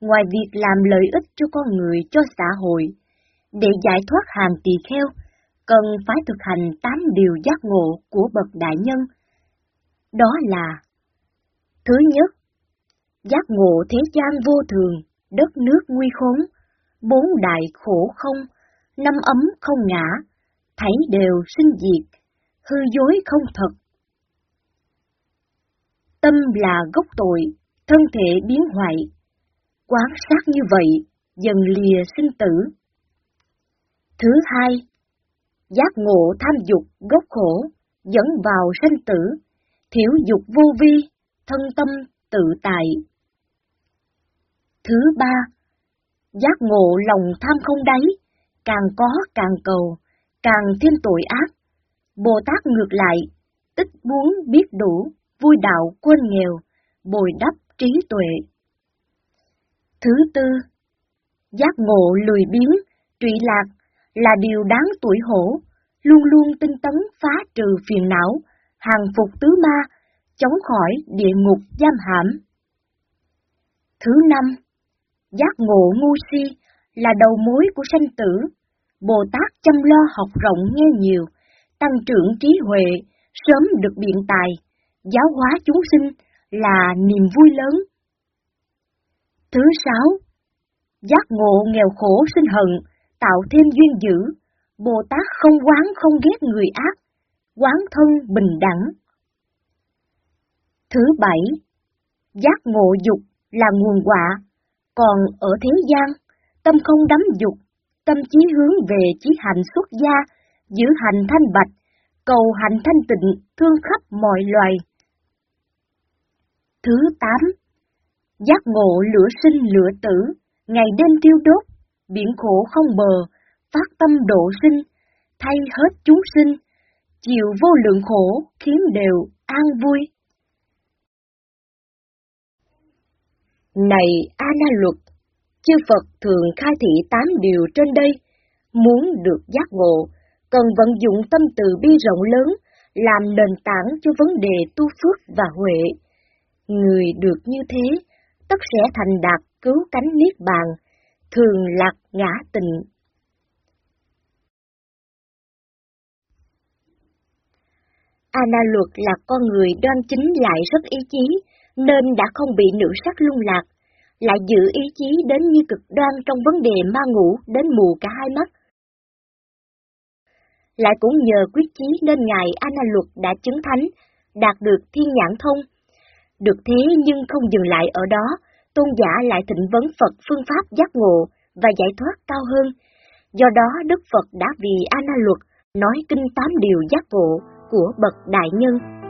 ngoài việc làm lợi ích cho con người, cho xã hội, để giải thoát hàng tỳ kheo, cần phải thực hành tám điều giác ngộ của bậc đại nhân. Đó là Thứ nhất, giác ngộ thế gian vô thường, đất nước nguy khốn, bốn đại khổ không, năm ấm không ngã, thấy đều sinh diệt, hư dối không thật. Tâm là gốc tội, thân thể biến hoại, quán sát như vậy, dần lìa sinh tử. Thứ hai, giác ngộ tham dục gốc khổ, dẫn vào sanh tử, thiểu dục vô vi, thân tâm tự tại. Thứ ba, giác ngộ lòng tham không đáy, càng có càng cầu, càng thêm tội ác. Bồ Tát ngược lại, tích muốn biết đủ, vui đạo quân nghèo, bồi đắp trí tuệ. Thứ tư, giác ngộ lười biếng, trụy lạc là điều đáng tuổi hổ, luôn luôn tinh tấn phá trừ phiền não, hàng phục tứ ma, chống khỏi địa ngục giam hãm. Thứ năm, giác ngộ ngu si là đầu mối của sanh tử, Bồ Tát chăm lo học rộng nghe nhiều, tăng trưởng trí huệ, sớm được biện tài, giáo hóa chúng sinh là niềm vui lớn. Thứ sáu, giác ngộ nghèo khổ sinh hận, tạo thêm duyên dữ, Bồ Tát không quán không ghét người ác, quán thân bình đẳng. Thứ bảy, giác ngộ dục là nguồn quả, còn ở thế gian, tâm không đắm dục, tâm trí hướng về chí hành xuất gia, giữ hành thanh bạch, cầu hành thanh tịnh, thương khắp mọi loài. Thứ tám, giác ngộ lửa sinh lửa tử, ngày đêm tiêu đốt, biển khổ không bờ, phát tâm độ sinh, thay hết chúng sinh, chịu vô lượng khổ, khiến đều an vui. Này A Na Luật, chư Phật thường khai thị tám điều trên đây, muốn được giác ngộ, cần vận dụng tâm từ bi rộng lớn, làm nền tảng cho vấn đề tu phước và huệ. Người được như thế, tất sẽ thành đạt cứu cánh niết bàn, thường lạc ngã tình. Ana luật là con người đoan chính lại rất ý chí, nên đã không bị nữ sắc lung lạc, lại giữ ý chí đến như cực đoan trong vấn đề ma ngủ đến mù cả hai mắt. Lại cũng nhờ quyết chí nên Ngài Ana Luật đã chứng thánh, đạt được thiên nhãn thông. Được thế nhưng không dừng lại ở đó, tôn giả lại thịnh vấn Phật phương pháp giác ngộ và giải thoát cao hơn. Do đó Đức Phật đã vì Ana Luật nói kinh tám điều giác ngộ của bậc đại nhân